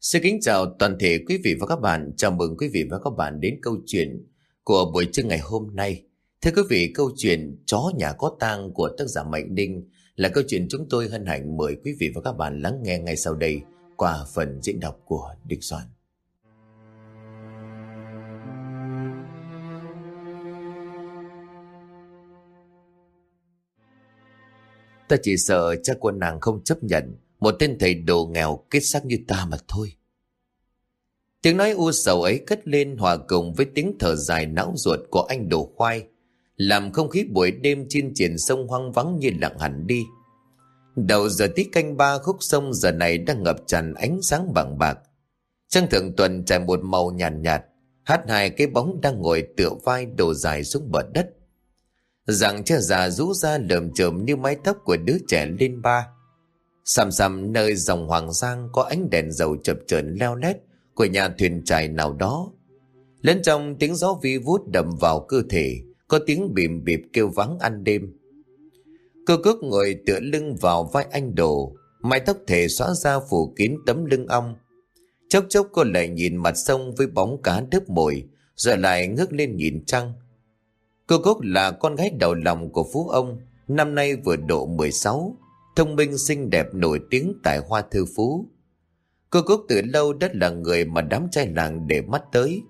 Xin kính chào toàn thể quý vị và các bạn. Chào mừng quý vị và các bạn đến câu chuyện của buổi trưa ngày hôm nay. Thưa quý vị, câu chuyện Chó nhà có tang của tác giả Mạnh Đinh là câu chuyện chúng tôi hân hạnh mời quý vị và các bạn lắng nghe ngay sau đây qua phần diễn đọc của Địch Soạn. Ta chỉ sợ cha của nàng không chấp nhận một tên thầy đồ nghèo kết sắc như ta mà thôi. Tiếng nói u sầu ấy cất lên hòa cùng với tiếng thở dài não ruột của anh đồ khoai, làm không khí buổi đêm trên triển sông hoang vắng như lặng hẳn đi. Đầu giờ tí canh ba khúc sông giờ này đang ngập tràn ánh sáng bằng bạc. Trăng thượng tuần trải một màu nhàn nhạt, nhạt, hát hai cái bóng đang ngồi tựa vai đổ dài xuống bờ đất. Rằng che già rũ ra lờm chởm như mái tóc của đứa trẻ lên ba. Sầm sầm nơi dòng hoàng giang có ánh đèn dầu chập chờn leo lét của nhà thuyền trài nào đó. Lên trong tiếng gió vi vút đầm vào cơ thể, có tiếng bìm bịp kêu vắng ăn đêm. Cơ cước ngồi tựa lưng vào vai anh đồ, mái tóc thể xóa ra phủ kín tấm lưng ong. Chốc chốc cô lại nhìn mặt sông với bóng cá đớp mồi, rồi lại ngước lên nhìn trăng. Cô Cúc là con gái đầu lòng của Phú ông, năm nay vừa độ 16, thông minh xinh đẹp nổi tiếng tại Hoa Thư Phú. Cô Cúc từ lâu đã là người mà đám trai làng để mắt tới.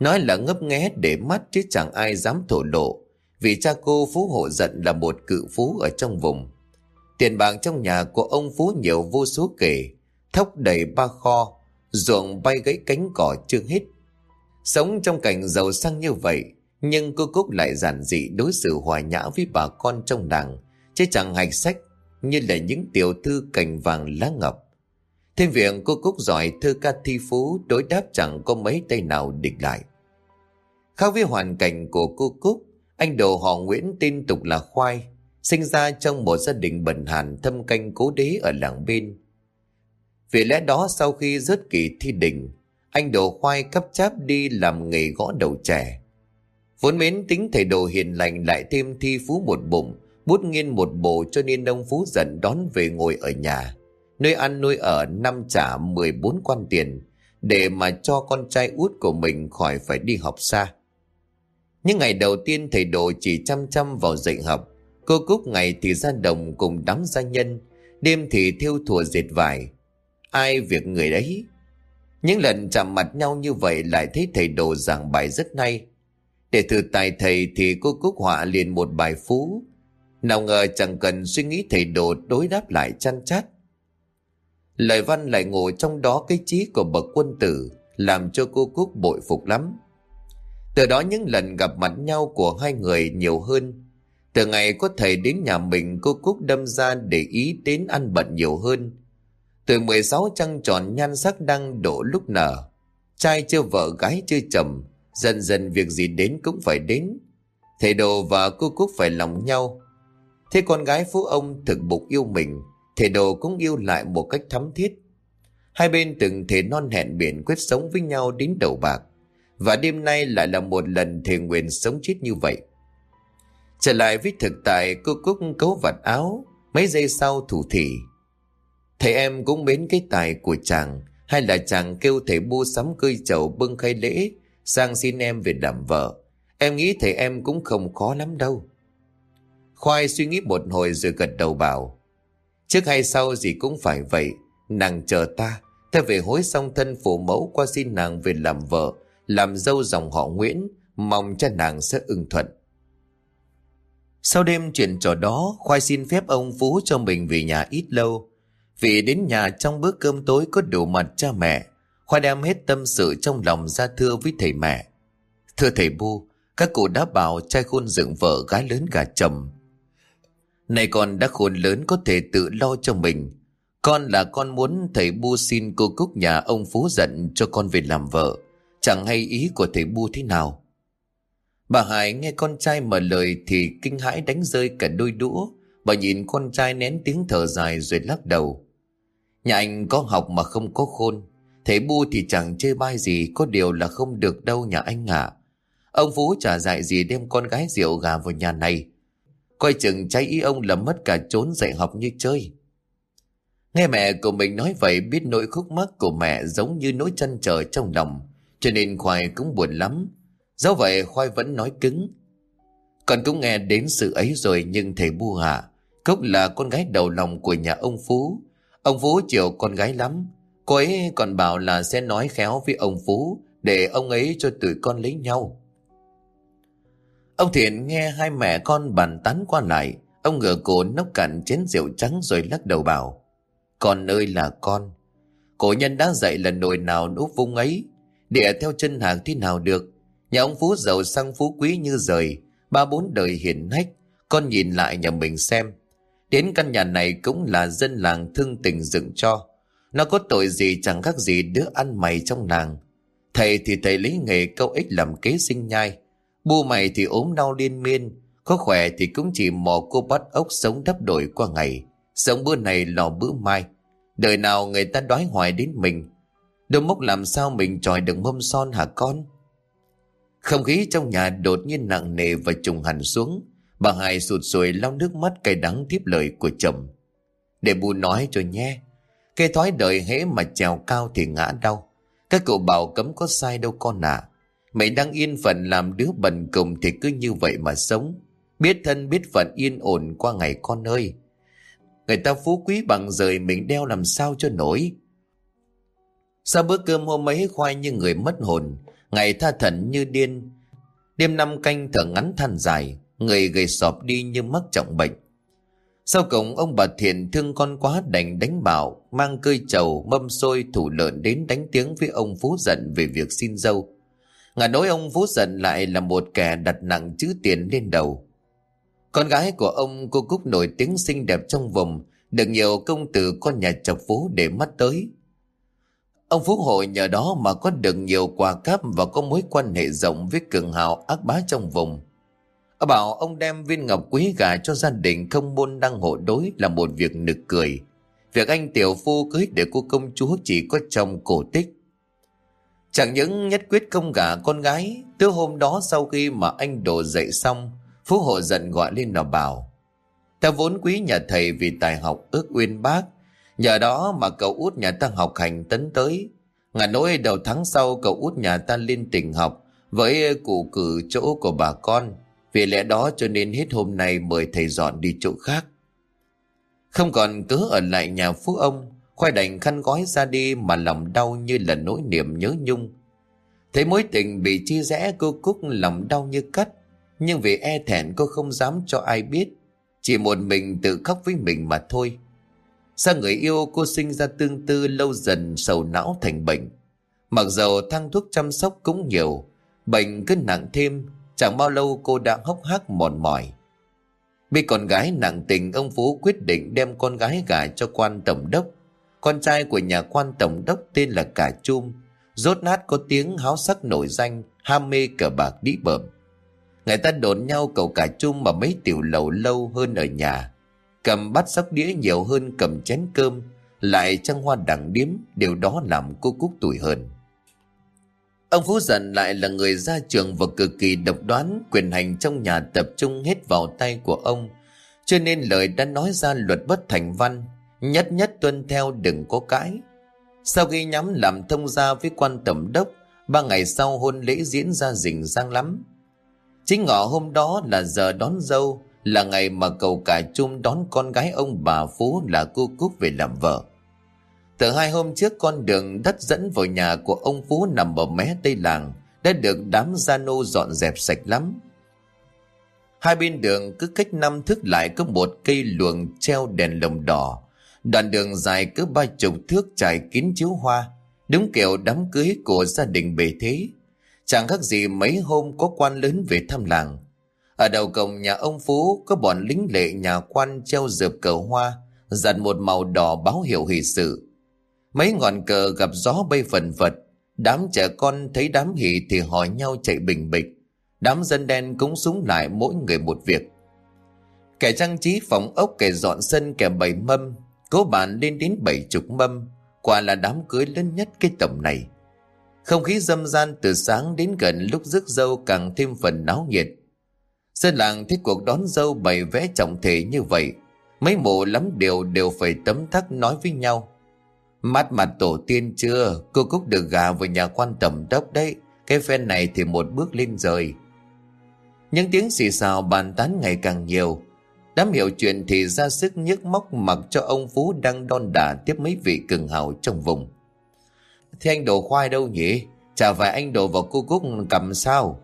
Nói là ngấp nghé để mắt chứ chẳng ai dám thổ lộ, vì cha cô Phú Hộ giận là một cự phú ở trong vùng. Tiền bạc trong nhà của ông Phú nhiều vô số kể, thóc đầy ba kho, ruộng bay gãy cánh cỏ chưa hết. Sống trong cảnh giàu sang như vậy, nhưng cô Cúc lại giản dị đối xử hòa nhã với bà con trong làng, chứ chẳng hạch sách như là những tiểu thư cành vàng lá ngọc. Thêm việc cô Cúc giỏi thơ ca thi phú đối đáp chẳng có mấy tay nào địch lại. Khác với hoàn cảnh của cô Cúc, anh đồ họ Nguyễn tin tục là Khoai, sinh ra trong một gia đình bần hàn thâm canh cố đế ở làng bên. Vì lẽ đó sau khi rớt kỳ thi đình, anh đồ Khoai cấp cháp đi làm nghề gõ đầu trẻ. Vốn mến tính thầy đồ hiền lành lại thêm thi phú một bụng, bút nghiên một bộ cho nên ông Phú dần đón về ngồi ở nhà nơi ăn nuôi ở năm trả 14 quan tiền để mà cho con trai út của mình khỏi phải đi học xa. Những ngày đầu tiên thầy đồ chỉ chăm chăm vào dạy học, cô Cúc ngày thì ra đồng cùng đám gia nhân, đêm thì thiêu thùa dệt vải. Ai việc người đấy? Những lần chạm mặt nhau như vậy lại thấy thầy đồ giảng bài rất hay. Để thử tài thầy thì cô Cúc họa liền một bài phú. Nào ngờ chẳng cần suy nghĩ thầy đồ đối đáp lại chăn chát. Lời văn lại ngồi trong đó cái trí của bậc quân tử làm cho cô Cúc bội phục lắm. Từ đó những lần gặp mặt nhau của hai người nhiều hơn. Từ ngày có thầy đến nhà mình cô Cúc đâm ra để ý đến ăn bận nhiều hơn. Từ 16 trăng tròn nhan sắc đang đổ lúc nở. Trai chưa vợ gái chưa chồng, dần dần việc gì đến cũng phải đến. Thầy đồ và cô Cúc phải lòng nhau. Thế con gái phú ông thực bục yêu mình, Thể đồ cũng yêu lại một cách thắm thiết. Hai bên từng thể non hẹn biển quyết sống với nhau đến đầu bạc. Và đêm nay lại là một lần thề nguyện sống chết như vậy. Trở lại với thực tại cô Cúc cấu vạt áo, mấy giây sau thủ thị, Thầy em cũng mến cái tài của chàng, hay là chàng kêu thầy bu sắm cơi chầu bưng khai lễ, sang xin em về làm vợ. Em nghĩ thầy em cũng không khó lắm đâu. Khoai suy nghĩ một hồi rồi gật đầu bảo. Trước hay sau gì cũng phải vậy, Nàng chờ ta. Ta về hối xong thân phụ mẫu qua xin nàng về làm vợ, Làm dâu dòng họ Nguyễn, Mong cha nàng sẽ ưng thuận. Sau đêm chuyện trò đó, Khoai xin phép ông Phú cho mình về nhà ít lâu. Vì đến nhà trong bữa cơm tối có đủ mặt cha mẹ Khoai đem hết tâm sự trong lòng ra thưa với thầy mẹ. Thưa thầy Bu, Các cụ đã bảo trai khôn dựng vợ gái lớn gà chồng này con đã khôn lớn có thể tự lo cho mình. Con là con muốn thầy Bu xin cô Cúc nhà ông Phú giận cho con về làm vợ. Chẳng hay ý của thầy Bu thế nào. Bà Hải nghe con trai mở lời thì kinh hãi đánh rơi cả đôi đũa. Bà nhìn con trai nén tiếng thở dài rồi lắc đầu. Nhà anh có học mà không có khôn. Thầy Bu thì chẳng chơi bai gì, có điều là không được đâu nhà anh ạ. Ông Phú chả dạy gì đem con gái rượu gà vào nhà này Coi chừng trái ý ông là mất cả trốn dạy học như chơi. Nghe mẹ của mình nói vậy biết nỗi khúc mắc của mẹ giống như nỗi chăn trở trong lòng, cho nên Khoai cũng buồn lắm. do vậy Khoai vẫn nói cứng. Con cũng nghe đến sự ấy rồi nhưng thầy bu hạ. Cốc là con gái đầu lòng của nhà ông Phú. Ông Phú chiều con gái lắm. Cô ấy còn bảo là sẽ nói khéo với ông Phú để ông ấy cho tụi con lấy nhau. Ông Thiện nghe hai mẹ con bàn tán qua lại. Ông ngửa cổ nốc cạn chén rượu trắng rồi lắc đầu bảo. Con ơi là con. Cổ nhân đã dạy là nồi nào núp vung ấy. Địa theo chân hàng thế nào được. Nhà ông Phú giàu sang phú quý như rời. Ba bốn đời hiển hách. Con nhìn lại nhà mình xem. Đến căn nhà này cũng là dân làng thương tình dựng cho. Nó có tội gì chẳng khác gì đứa ăn mày trong làng. Thầy thì thầy lấy nghề câu ích làm kế sinh nhai. Bu mày thì ốm đau liên miên. Có khỏe thì cũng chỉ mò cô bắt ốc sống đắp đổi qua ngày. Sống bữa này lò bữa mai. Đời nào người ta đói hoài đến mình. Đôi mốc làm sao mình tròi được mâm son hả con? Không khí trong nhà đột nhiên nặng nề và trùng hẳn xuống. Bà Hải sụt sùi lau nước mắt cay đắng tiếp lời của chồng. Để bù nói cho nhé. Cái thói đời hễ mà trèo cao thì ngã đau. Các cậu bảo cấm có sai đâu con ạ. À. Mày đang yên phận làm đứa bần cùng thì cứ như vậy mà sống. Biết thân biết phận yên ổn qua ngày con ơi. Người ta phú quý bằng rời mình đeo làm sao cho nổi. Sau bữa cơm hôm ấy khoai như người mất hồn. Ngày tha thần như điên. Đêm năm canh thở ngắn than dài. Người gầy sọp đi như mắc trọng bệnh. Sau cùng ông bà Thiện thương con quá đành đánh bảo, mang cơi trầu, mâm xôi, thủ lợn đến đánh tiếng với ông Phú giận về việc xin dâu ngài nói ông Phú giận lại là một kẻ đặt nặng chữ tiền lên đầu. Con gái của ông cô Cúc nổi tiếng xinh đẹp trong vùng, được nhiều công tử con nhà chọc phú để mắt tới. Ông Phú Hội nhờ đó mà có được nhiều quà cáp và có mối quan hệ rộng với cường hào ác bá trong vùng. Ông bảo ông đem viên ngọc quý gà cho gia đình không môn đăng hộ đối là một việc nực cười. Việc anh tiểu phu cưới để cô công chúa chỉ có chồng cổ tích. Chẳng những nhất quyết không gả con gái, từ hôm đó sau khi mà anh đổ dậy xong, Phú hộ giận gọi lên là bảo. Ta vốn quý nhà thầy vì tài học ước uyên bác, nhờ đó mà cậu út nhà ta học hành tấn tới. ngày nỗi đầu tháng sau cậu út nhà ta lên tỉnh học với cụ cử chỗ của bà con. Vì lẽ đó cho nên hết hôm nay mời thầy dọn đi chỗ khác. Không còn cứ ở lại nhà phú ông, khoai đành khăn gói ra đi mà lòng đau như là nỗi niềm nhớ nhung. Thấy mối tình bị chia rẽ cô Cúc lòng đau như cắt, nhưng vì e thẹn cô không dám cho ai biết, chỉ một mình tự khóc với mình mà thôi. Sao người yêu cô sinh ra tương tư lâu dần sầu não thành bệnh. Mặc dầu thang thuốc chăm sóc cũng nhiều, bệnh cứ nặng thêm Chẳng bao lâu cô đã hốc hác mòn mỏi. Bị con gái nặng tình ông Phú quyết định đem con gái gả cho quan tổng đốc. Con trai của nhà quan tổng đốc tên là Cả Chum. Rốt nát có tiếng háo sắc nổi danh, ham mê cờ bạc đĩ bợm. Người ta đồn nhau cầu Cả Chum mà mấy tiểu lầu lâu hơn ở nhà. Cầm bát sóc đĩa nhiều hơn cầm chén cơm, lại trăng hoa đẳng điếm, điều đó làm cô Cúc tuổi hơn. Ông Phú dần lại là người ra trường và cực kỳ độc đoán, quyền hành trong nhà tập trung hết vào tay của ông. Cho nên lời đã nói ra luật bất thành văn, nhất nhất tuân theo đừng có cãi. Sau khi nhắm làm thông gia với quan tổng đốc, ba ngày sau hôn lễ diễn ra rình rang lắm. Chính ngọ hôm đó là giờ đón dâu, là ngày mà cầu cả chung đón con gái ông bà Phú là cô Cúc về làm vợ. Từ hai hôm trước con đường đất dẫn vào nhà của ông Phú nằm ở mé tây làng đã được đám gia nô dọn dẹp sạch lắm. Hai bên đường cứ cách năm thước lại có một cây luồng treo đèn lồng đỏ. Đoạn đường dài cứ ba chục thước trải kín chiếu hoa, đúng kiểu đám cưới của gia đình bề thế. Chẳng khác gì mấy hôm có quan lớn về thăm làng. Ở đầu cổng nhà ông Phú có bọn lính lệ nhà quan treo dợp cờ hoa, dặn một màu đỏ báo hiệu hỷ sự. Mấy ngọn cờ gặp gió bay phần phật, đám trẻ con thấy đám hỉ thì hỏi nhau chạy bình bịch. Đám dân đen cũng súng lại mỗi người một việc. Kẻ trang trí phòng ốc, kẻ dọn sân, kẻ bày mâm, cố bản lên đến bảy chục mâm, quả là đám cưới lớn nhất cái tổng này. Không khí dâm gian từ sáng đến gần lúc rước dâu càng thêm phần náo nhiệt. Dân làng thấy cuộc đón dâu bày vẽ trọng thể như vậy, Mấy mộ lắm điều đều phải tấm thắc nói với nhau. Mát mặt tổ tiên chưa, cô Cúc được gà vào nhà quan tầm đốc đấy. Cái phen này thì một bước lên rời. Những tiếng xì xào bàn tán ngày càng nhiều. Đám hiểu chuyện thì ra sức nhức móc mặc cho ông Phú đang đon đả tiếp mấy vị cường hào trong vùng. Thế anh đổ khoai đâu nhỉ? Chả phải anh đổ vào cô Cúc cầm sao?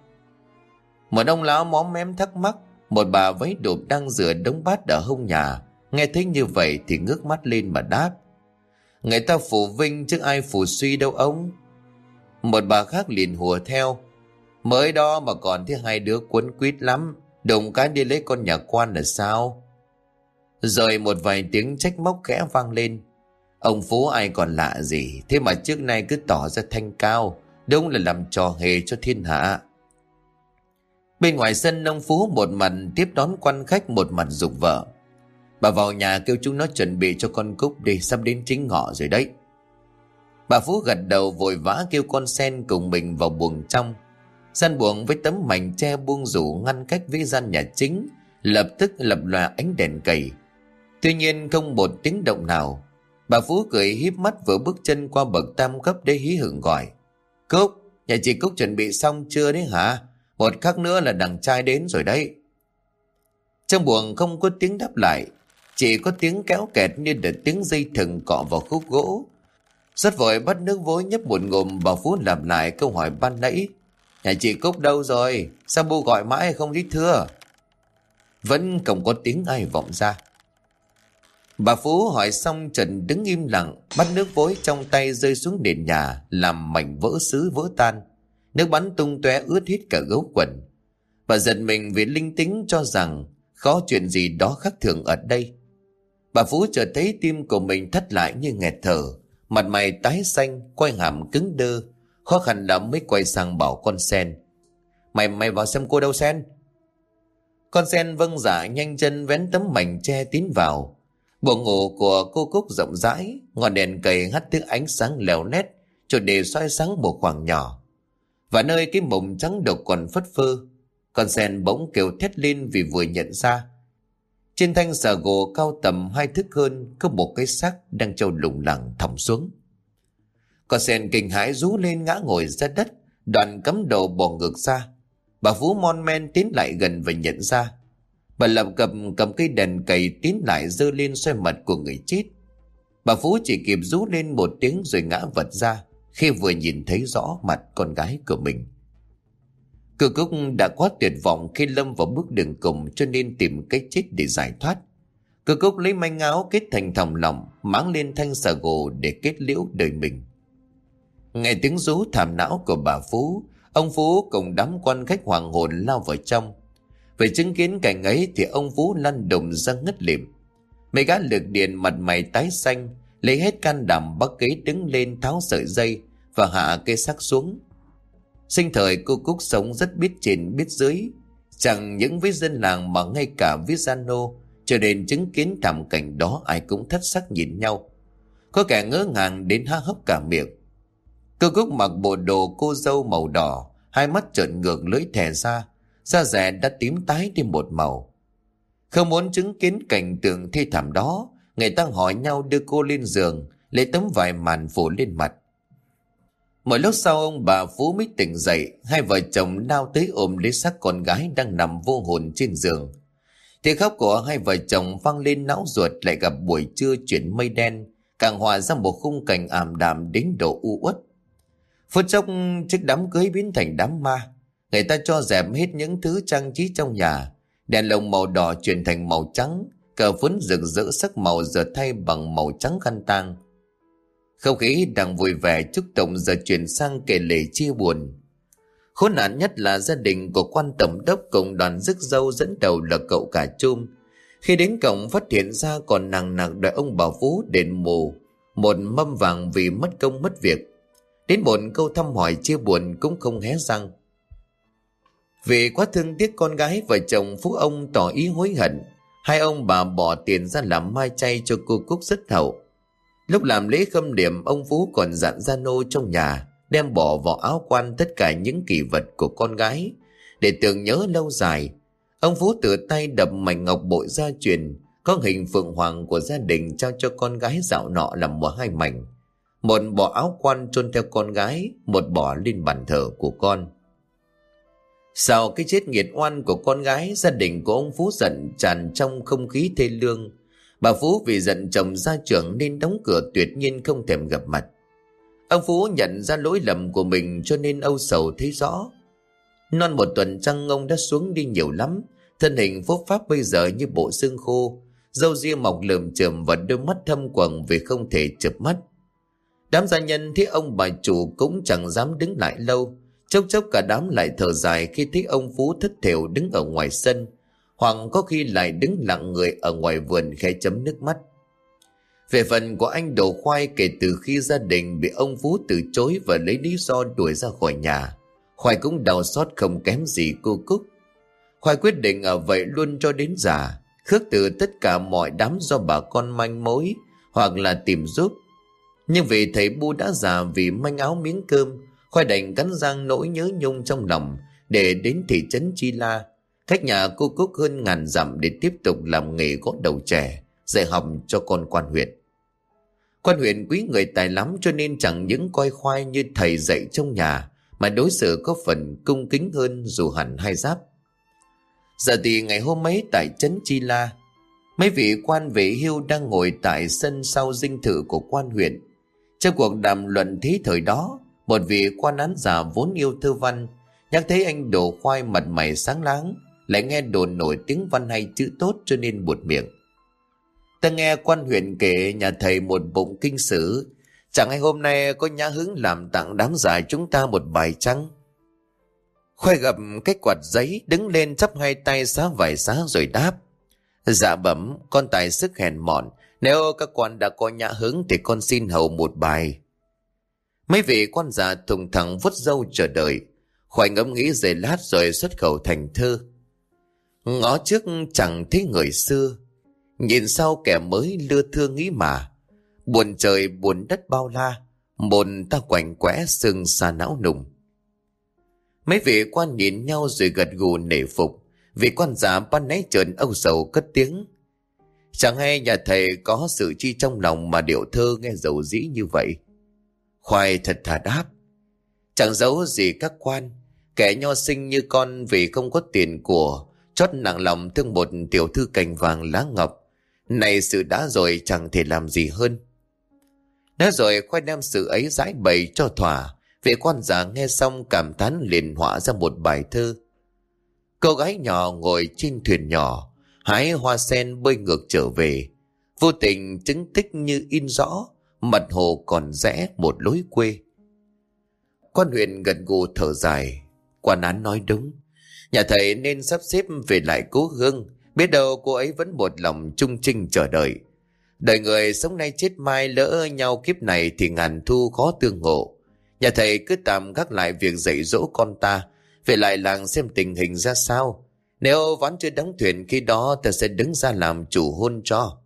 Một ông lão móm mém thắc mắc, một bà váy đụp đang rửa đống bát ở hông nhà. Nghe thấy như vậy thì ngước mắt lên mà đáp. Người ta phủ vinh chứ ai phủ suy đâu ông. Một bà khác liền hùa theo. Mới đó mà còn thấy hai đứa cuốn quýt lắm. Đồng cái đi lấy con nhà quan là sao? Rồi một vài tiếng trách móc khẽ vang lên. Ông Phú ai còn lạ gì, thế mà trước nay cứ tỏ ra thanh cao, đúng là làm trò hề cho thiên hạ. Bên ngoài sân ông Phú một mặt tiếp đón quan khách một mặt dục vợ. Bà vào nhà kêu chúng nó chuẩn bị cho con Cúc đi, sắp đến chính ngọ rồi đấy. Bà Phú gật đầu vội vã kêu con sen cùng mình vào buồng trong. Gian buồng với tấm mảnh tre buông rủ ngăn cách với gian nhà chính, lập tức lập lòa ánh đèn cầy. Tuy nhiên không một tiếng động nào. Bà Phú cười híp mắt vừa bước chân qua bậc tam cấp để hí hưởng gọi. Cúc, nhà chị Cúc chuẩn bị xong chưa đấy hả? Một khắc nữa là đằng trai đến rồi đấy. Trong buồng không có tiếng đáp lại, chỉ có tiếng kéo kẹt như đợt tiếng dây thừng cọ vào khúc gỗ. Rất vội bắt nước vối nhấp một ngụm bà Phú làm lại câu hỏi ban nãy. Nhà chị Cúc đâu rồi? Sao bu gọi mãi không đi thưa? Vẫn không có tiếng ai vọng ra. Bà Phú hỏi xong Trần đứng im lặng, bắt nước vối trong tay rơi xuống nền nhà, làm mảnh vỡ sứ vỡ tan. Nước bắn tung tóe ướt hết cả gấu quần. Bà giật mình vì linh tính cho rằng khó chuyện gì đó khác thường ở đây. Bà Phú chợt thấy tim của mình thắt lại như nghẹt thở, mặt mày tái xanh, quay hàm cứng đơ, khó khăn lắm mới quay sang bảo con sen. Mày mày vào xem cô đâu sen? Con sen vâng giả dạ nhanh chân vén tấm mảnh che tiến vào. bộ ngủ của cô Cúc rộng rãi, ngọn đèn cầy hắt thứ ánh sáng lèo nét, cho để soi sáng một khoảng nhỏ. Và nơi cái mộng trắng độc còn phất phơ, con sen bỗng kêu thét lên vì vừa nhận ra trên thanh xà gỗ cao tầm hai thước hơn có một cái xác đang trâu lủng lẳng thòng xuống. Con sen kinh hãi rú lên ngã ngồi ra đất, đoàn cấm đầu bỏ ngược ra. Bà Phú mon men tiến lại gần và nhận ra. Bà lập cầm cầm cây đèn cầy tiến lại dơ lên xoay mặt của người chết. Bà Phú chỉ kịp rú lên một tiếng rồi ngã vật ra khi vừa nhìn thấy rõ mặt con gái của mình. Cự cúc đã quá tuyệt vọng khi lâm vào bước đường cùng cho nên tìm cách chết để giải thoát. Cự cúc lấy manh áo kết thành thòng lòng, máng lên thanh xà gồ để kết liễu đời mình. Nghe tiếng rú thảm não của bà Phú, ông Phú cùng đám quan khách hoàng hồn lao vào trong. Về chứng kiến cảnh ấy thì ông Phú lăn đùng ra ngất lịm. Mấy gã lực điện mặt mày tái xanh, lấy hết can đảm bắt kế đứng lên tháo sợi dây và hạ cây xác xuống Sinh thời cô Cúc sống rất biết trên biết dưới, chẳng những với dân làng mà ngay cả với gian nô, cho nên chứng kiến thảm cảnh đó ai cũng thất sắc nhìn nhau. Có kẻ ngỡ ngàng đến há hốc cả miệng cơ gốc mặc bộ đồ cô dâu màu đỏ, hai mắt trợn ngược lưỡi thẻ ra, da rẻ đã tím tái đi một màu. Không muốn chứng kiến cảnh tượng thê thảm đó, người ta hỏi nhau đưa cô lên giường, lấy tấm vải màn phủ lên mặt. Một lúc sau ông bà Phú mới tỉnh dậy, hai vợ chồng đau tới ôm lấy xác con gái đang nằm vô hồn trên giường. Tiếng khóc của hai vợ chồng vang lên não ruột lại gặp buổi trưa chuyển mây đen, càng hòa ra một khung cảnh ảm đạm đến độ u uất. Phút chốc chiếc đám cưới biến thành đám ma, người ta cho dẹp hết những thứ trang trí trong nhà, đèn lồng màu đỏ chuyển thành màu trắng, cờ phấn rực rỡ sắc màu giờ thay bằng màu trắng khăn tang không khí đang vui vẻ chúc tổng giờ chuyển sang kể lể chia buồn. Khốn nạn nhất là gia đình của quan tổng đốc cùng đoàn rước dâu dẫn đầu là cậu cả chung. Khi đến cổng phát hiện ra còn nàng nặc đợi ông bảo vũ đền mù, một mâm vàng vì mất công mất việc. Đến một câu thăm hỏi chia buồn cũng không hé răng. Vì quá thương tiếc con gái vợ chồng phú ông tỏ ý hối hận, hai ông bà bỏ tiền ra làm mai chay cho cô Cúc rất hậu. Lúc làm lễ khâm điểm ông Phú còn dặn gia nô trong nhà đem bỏ vào áo quan tất cả những kỷ vật của con gái để tưởng nhớ lâu dài. Ông Phú tự tay đập mảnh ngọc bội gia truyền có hình phượng hoàng của gia đình trao cho con gái dạo nọ làm một hai mảnh. Một bỏ áo quan chôn theo con gái, một bỏ lên bàn thờ của con. Sau cái chết nghiệt oan của con gái, gia đình của ông Phú giận tràn trong không khí thê lương. Bà Phú vì giận chồng gia trưởng nên đóng cửa tuyệt nhiên không thèm gặp mặt. Ông Phú nhận ra lỗi lầm của mình cho nên âu sầu thấy rõ. Non một tuần trăng ông đã xuống đi nhiều lắm, thân hình phốt pháp bây giờ như bộ xương khô, dâu ria mọc lườm chườm và đôi mắt thâm quầng vì không thể chợp mắt. Đám gia nhân thấy ông bà chủ cũng chẳng dám đứng lại lâu, chốc chốc cả đám lại thở dài khi thấy ông Phú thất thểu đứng ở ngoài sân, hoặc có khi lại đứng lặng người ở ngoài vườn khẽ chấm nước mắt. Về phần của anh Đồ Khoai kể từ khi gia đình bị ông Phú từ chối và lấy lý do đuổi ra khỏi nhà, Khoai cũng đau xót không kém gì cô Cúc. Khoai quyết định ở vậy luôn cho đến già, khước từ tất cả mọi đám do bà con manh mối hoặc là tìm giúp. Nhưng vì thầy Bu đã già vì manh áo miếng cơm, Khoai đành cắn răng nỗi nhớ nhung trong lòng để đến thị trấn Chi La, cách nhà cô Cúc hơn ngàn dặm để tiếp tục làm nghề gõ đầu trẻ, dạy học cho con quan huyện. Quan huyện quý người tài lắm cho nên chẳng những coi khoai như thầy dạy trong nhà mà đối xử có phần cung kính hơn dù hẳn hai giáp. Giờ thì ngày hôm ấy tại trấn Chi La, mấy vị quan về hưu đang ngồi tại sân sau dinh thự của quan huyện. Trong cuộc đàm luận thế thời đó, một vị quan án giả vốn yêu thơ văn, nhắc thấy anh đổ khoai mặt mày sáng láng, lại nghe đồn nổi tiếng văn hay chữ tốt cho nên buột miệng. Ta nghe quan huyện kể nhà thầy một bụng kinh sử, chẳng hay hôm nay có nhã hứng làm tặng đám giải chúng ta một bài trăng. Khoai gặp cái quạt giấy đứng lên chắp hai tay xá vài xá rồi đáp. Dạ bẩm, con tài sức hèn mọn, nếu các quan đã có nhã hứng thì con xin hầu một bài. Mấy vị quan già thùng thẳng vút dâu chờ đợi, khoai ngẫm nghĩ rồi lát rồi xuất khẩu thành thơ. Ngó trước chẳng thấy người xưa, Nhìn sau kẻ mới lưa thưa nghĩ mà. Buồn trời buồn đất bao la bồn ta quạnh quẽ sưng xa não nùng. Mấy vị quan nhìn nhau rồi gật gù nể phục. Vị quan giả ban nấy trợn âu sầu cất tiếng. Chẳng hay nhà thầy có sự chi trong lòng mà điệu thơ nghe dầu dĩ như vậy Khoai thật thà đáp Chẳng giấu gì các quan Kẻ nho sinh như con vì không có tiền của Chót nặng lòng thương một tiểu thư cành vàng lá ngọc này sự đã rồi chẳng thể làm gì hơn. Nói rồi khoai đem sự ấy giải bày cho thỏa. Vị quan già nghe xong cảm thán liền họa ra một bài thơ. Cô gái nhỏ ngồi trên thuyền nhỏ, hái hoa sen bơi ngược trở về. Vô tình chứng tích như in rõ, mặt hồ còn rẽ một lối quê. Quan huyện gần gù thở dài, quan án nói đúng. Nhà thầy nên sắp xếp về lại cố hương, Biết đâu cô ấy vẫn một lòng trung trinh chờ đợi. Đời người sống nay chết mai lỡ nhau kiếp này thì ngàn thu khó tương ngộ. Nhà thầy cứ tạm gác lại việc dạy dỗ con ta, về lại làng xem tình hình ra sao. Nếu ván chưa đóng thuyền khi đó ta sẽ đứng ra làm chủ hôn cho.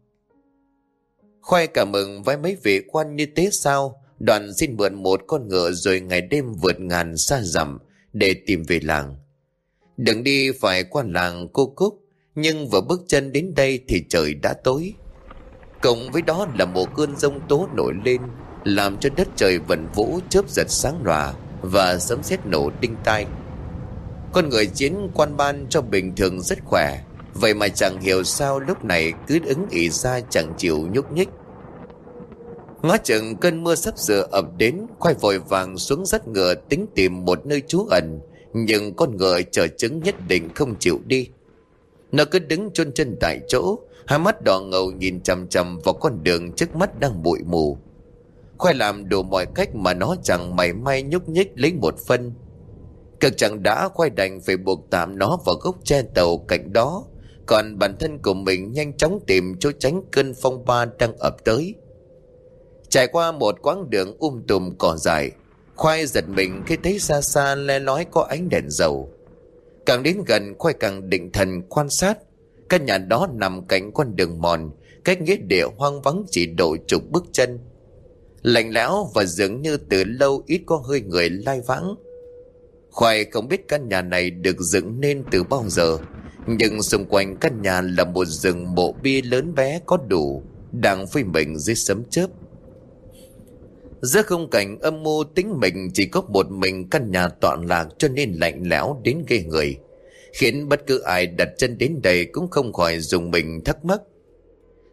khoe cảm mừng với mấy vị quan như thế sao, đoàn xin mượn một con ngựa rồi ngày đêm vượt ngàn xa dặm để tìm về làng. Đừng đi phải qua làng cô Cúc, nhưng vừa bước chân đến đây thì trời đã tối Cộng với đó là một cơn rông tố nổi lên Làm cho đất trời vần vũ chớp giật sáng lòa Và sấm sét nổ đinh tai con người chiến quan ban cho bình thường rất khỏe. Vậy mà chẳng hiểu sao lúc này cứ ứng ỉ ra chẳng chịu nhúc nhích. Ngó chừng cơn mưa sắp sửa ập đến, Khoai vội vàng xuống dắt ngựa tính tìm một nơi trú ẩn, Nhưng con ngựa chờ chứng nhất định không chịu đi. Nó cứ đứng chôn chân tại chỗ, Hai mắt đỏ ngầu nhìn chằm chằm vào con đường trước mắt đang bụi mù. Khoai làm đủ mọi cách mà nó chẳng mảy may nhúc nhích lấy một phân. Cực chẳng đã khoai đành phải buộc tạm nó vào gốc tre tàu cạnh đó. Còn bản thân của mình nhanh chóng tìm chỗ tránh cơn phong ba đang ập tới. Trải qua một quãng đường um tùm cỏ dài, Khoai giật mình khi thấy xa xa le lói có ánh đèn dầu. Càng đến gần, khoai càng định thần quan sát. Căn nhà đó nằm cạnh con đường mòn, Cách nghĩa địa hoang vắng chỉ độ chục bước chân. Lạnh lẽo và dường như từ lâu ít có hơi người lai vãng. Khoai không biết căn nhà này được dựng nên từ bao giờ, Nhưng xung quanh căn nhà là một rừng bộ bia lớn bé có đủ, Đang phi mình dưới sấm chớp. Giữa không cảnh âm mưu tính mình chỉ có một mình căn nhà tọa lạc cho nên lạnh lẽo đến ghê người, Khiến bất cứ ai đặt chân đến đây cũng không khỏi dùng mình thắc mắc.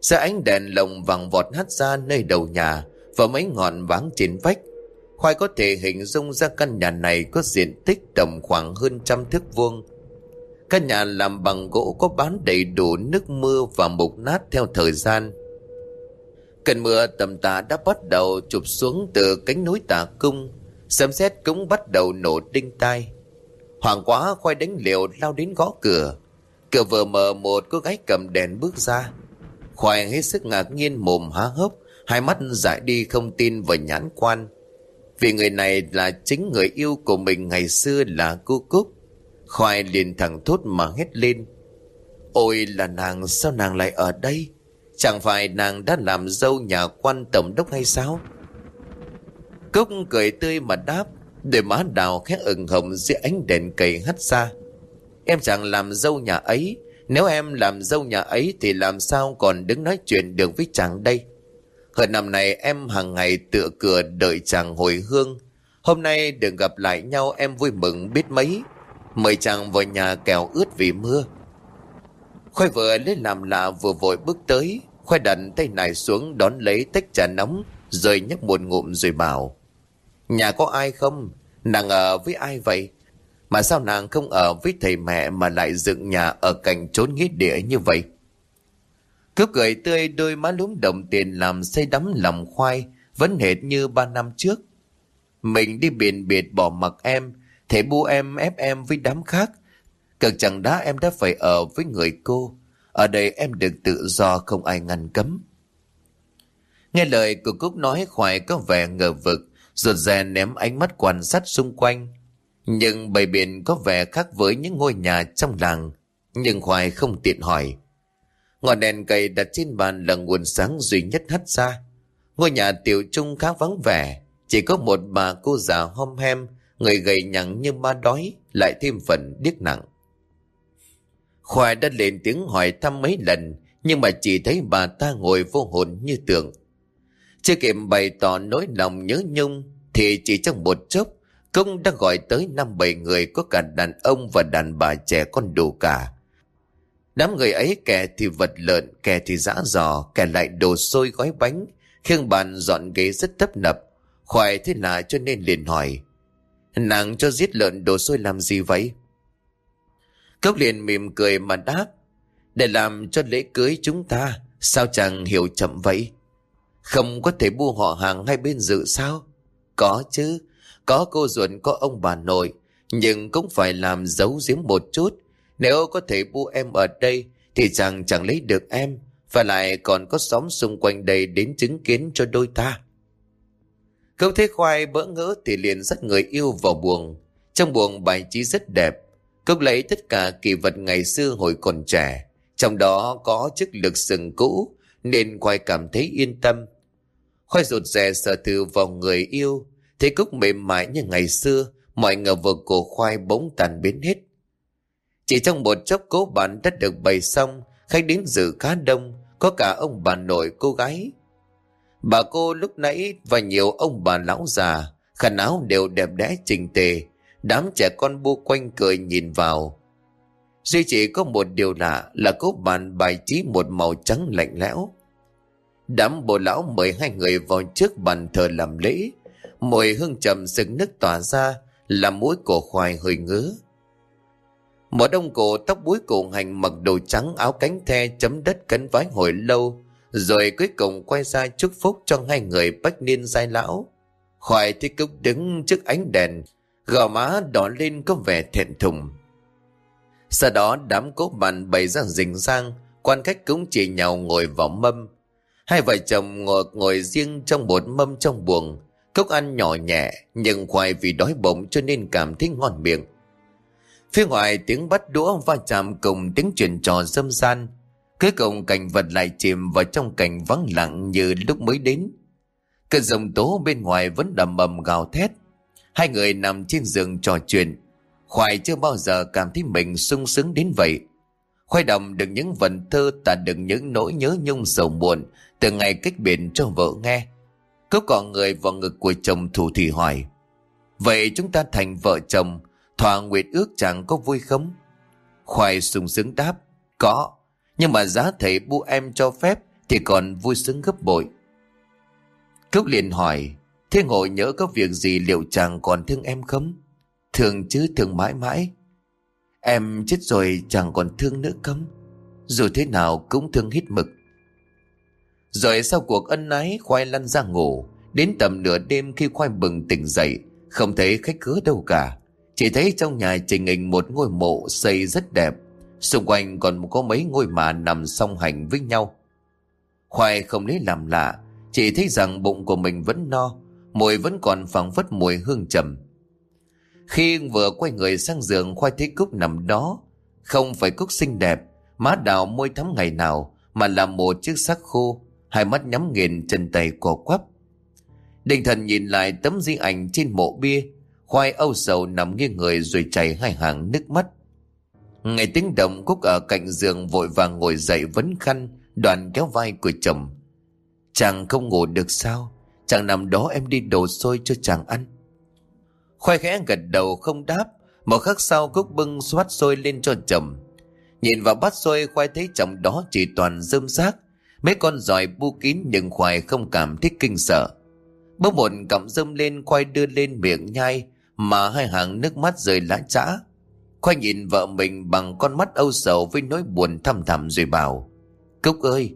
Xa ánh đèn lồng vàng vọt hắt ra nơi đầu nhà Và mấy ngọn váng trên vách Khoai có thể hình dung ra căn nhà này có diện tích tầm khoảng hơn trăm thước vuông. Căn nhà làm bằng gỗ có bán đầy đủ nước mưa và mục nát theo thời gian. Cơn mưa tầm tà đã bắt đầu chụp xuống từ cánh núi tà cung Sấm sét cũng bắt đầu nổ đinh tai. Hoàng quá khoai đánh liều lao đến gõ cửa. Cửa vừa mở, một cô gái cầm đèn bước ra. Khoai hết sức ngạc nhiên mồm há hốc, Hai mắt dại đi không tin vào nhãn quan. Vì người này là chính người yêu của mình ngày xưa là cô Cúc. Khoai liền thẳng thốt mà hét lên. Ôi là nàng, sao nàng lại ở đây? Chẳng phải nàng đã làm dâu nhà quan tổng đốc hay sao? Cúc cười tươi mà đáp Đôi má đào khẽ ửng hồng dưới ánh đèn cầy hắt ra. Em chẳng làm dâu nhà ấy, Nếu em làm dâu nhà ấy Thì làm sao còn đứng nói chuyện được với chàng đây? Hơn năm này em hàng ngày tựa cửa đợi chàng hồi hương Hôm nay được gặp lại nhau em vui mừng biết mấy Mời chàng vào nhà kèo ướt vì mưa Khoai vừa lấy làm lạ vừa vội bước tới Khoai đặt tay này xuống đón lấy tách trà nóng, Rồi nhấp một ngụm rồi bảo, Nhà có ai không? Nàng ở với ai vậy? Mà sao nàng không ở với thầy mẹ mà lại dựng nhà ở cạnh trốn nghĩa địa như vậy? Cướp cười tươi đôi má lúm đồng tiền làm xây đắm lòng khoai, Vẫn hệt như ba năm trước. Mình đi biển biệt bỏ mặc em Thể bu em ép em với đám khác. Cực chẳng đá em đã phải ở với người cô. Ở đây em được tự do, không ai ngăn cấm. Nghe lời của Cúc nói khoai có vẻ ngờ vực Ruột rè ném ánh mắt quan sát xung quanh. Nhưng bầy biển có vẻ khác với những ngôi nhà trong làng. Nhưng khoai không tiện hỏi. Ngọn đèn cầy đặt trên bàn là nguồn sáng duy nhất hắt ra. Ngôi nhà tiểu trung khá vắng vẻ. Chỉ có một bà cô già hom hem, Người gầy nhẳng như ma đói, Lại thêm phần điếc nặng. Khoai đã lên tiếng hỏi thăm mấy lần, Nhưng mà chỉ thấy bà ta ngồi vô hồn như tượng chưa kịp bày tỏ nỗi lòng nhớ nhung, Thì chỉ trong một chốc Công đã gọi tới năm bảy người Có cả đàn ông và đàn bà trẻ con đủ cả. Đám người ấy kẻ thì vật lợn Kẻ thì giã giò Kẻ lại đồ xôi gói bánh Khiêng bàn dọn ghế rất tấp nập Khoai thế là cho nên liền hỏi Nàng cho giết lợn đồ xôi làm gì vậy Cốc liền mỉm cười mà đáp Để làm cho lễ cưới chúng ta Sao chàng hiểu chậm vậy không có thể bu họ hàng hai bên dự sao? Có chứ, có cô ruột có ông bà nội, nhưng cũng phải làm giấu giếm một chút. Nếu có thể bu em ở đây thì chàng chẳng lấy được em, và lại còn có xóm xung quanh đây đến chứng kiến cho đôi ta. Không thấy khoai bỡ ngỡ thì liền dắt người yêu vào buồng. Trong buồng bài trí rất đẹp. Cốc lấy tất cả kỳ vật ngày xưa hồi còn trẻ. Trong đó có chiếc lực sừng cũ nên khoai cảm thấy yên tâm. Khoai rụt rè sợ thử vào người yêu, thấy cúc mềm mại như ngày xưa, mọi ngờ vực của khoai bỗng tàn biến hết. Chỉ trong một chốc cố bản đã được bày xong, khách đến dự khá đông, có cả ông bà nội cô gái. Bà cô lúc nãy và nhiều ông bà lão già, khăn áo đều đẹp đẽ trình tề, đám trẻ con bu quanh cười nhìn vào. Duy chỉ có một điều lạ là cố bàn bài trí một màu trắng lạnh lẽo. Đám bộ lão mời hai người vào trước bàn thờ làm lễ. Mùi hương trầm sực nước tỏa ra, làm mũi cổ khoai hơi ngứa. Một đông cổ tóc búi cổ hành mặc đồ trắng áo cánh the chấm đất cấn vái hồi lâu, rồi cuối cùng quay ra chúc phúc cho hai người bách niên giai lão. Khoai thì cúc đứng trước ánh đèn, gò má đỏ lên có vẻ thẹn thùng. Sau đó đám cố bàn bày ra rình rang, quan khách cũng chỉ nhào ngồi vào mâm, Hai vợ chồng ngồi, ngồi riêng trong một mâm trong buồng. Cốc ăn nhỏ nhẹ, nhưng khoai vì đói bụng cho nên cảm thấy ngon miệng. Phía ngoài tiếng bắt đũa va chạm cùng tiếng chuyện trò dâm gian. Cuối cùng cảnh vật lại chìm vào trong cảnh vắng lặng như lúc mới đến. Cơn rồng tố bên ngoài vẫn đầm ầm gào thét. Hai người nằm trên giường trò chuyện. Khoai chưa bao giờ cảm thấy mình sung sướng đến vậy. Khoai đồng được những vần thơ tả được những nỗi nhớ nhung sầu buồn từ ngày cách biệt cho vợ nghe. cứ cọ người vào ngực của chồng thủ thì hỏi. Vậy chúng ta thành vợ chồng, thỏa nguyện ước chẳng có vui không? Khoai sung sướng đáp. Có, nhưng mà giá thầy bu em cho phép thì còn vui sướng gấp bội. Cốc liền hỏi, thế ngồi nhớ có việc gì liệu chàng còn thương em không? Thương chứ thương mãi mãi. Em chết rồi chẳng còn thương nữa không? Dù thế nào cũng thương hít mực Rồi sau cuộc ân ái Khoai lăn ra ngủ Đến tầm nửa đêm khi Khoai bừng tỉnh dậy Không thấy khách khứa đâu cả chỉ thấy trong nhà trình hình một ngôi mộ xây rất đẹp Xung quanh còn có mấy ngôi mà nằm song hành với nhau Khoai không lấy làm lạ Chỉ thấy rằng bụng của mình vẫn no Mùi vẫn còn phảng phất mùi hương trầm khi vừa quay người sang giường khoai thấy Cúc nằm đó. Không phải Cúc xinh đẹp, má đào môi thắm ngày nào, mà là một chiếc xác khô, hai mắt nhắm nghiền chân tay cò quắp. Định thần nhìn lại tấm di ảnh trên mộ bia, khoai âu sầu nằm nghiêng người rồi chảy hai hàng nước mắt. Ngày tiếng động Cúc ở cạnh giường vội vàng ngồi dậy vấn khăn, đoàn kéo vai của chồng. Chàng không ngủ được sao? Chàng nằm đó em đi đổ xôi cho chàng ăn. Khoai khẽ gật đầu không đáp Một khắc sau Cúc bưng xoát xôi lên cho chồng Nhìn vào bát xôi khoai thấy chồng đó chỉ toàn rơm rác Mấy con giòi bu kín nhưng khoai không cảm thấy kinh sợ Bỗng một cọng rơm lên khoai đưa lên miệng nhai mà hai hàng nước mắt rơi lá chã Khoai nhìn vợ mình bằng con mắt âu sầu với nỗi buồn thăm thẳm rồi bảo, Cúc ơi,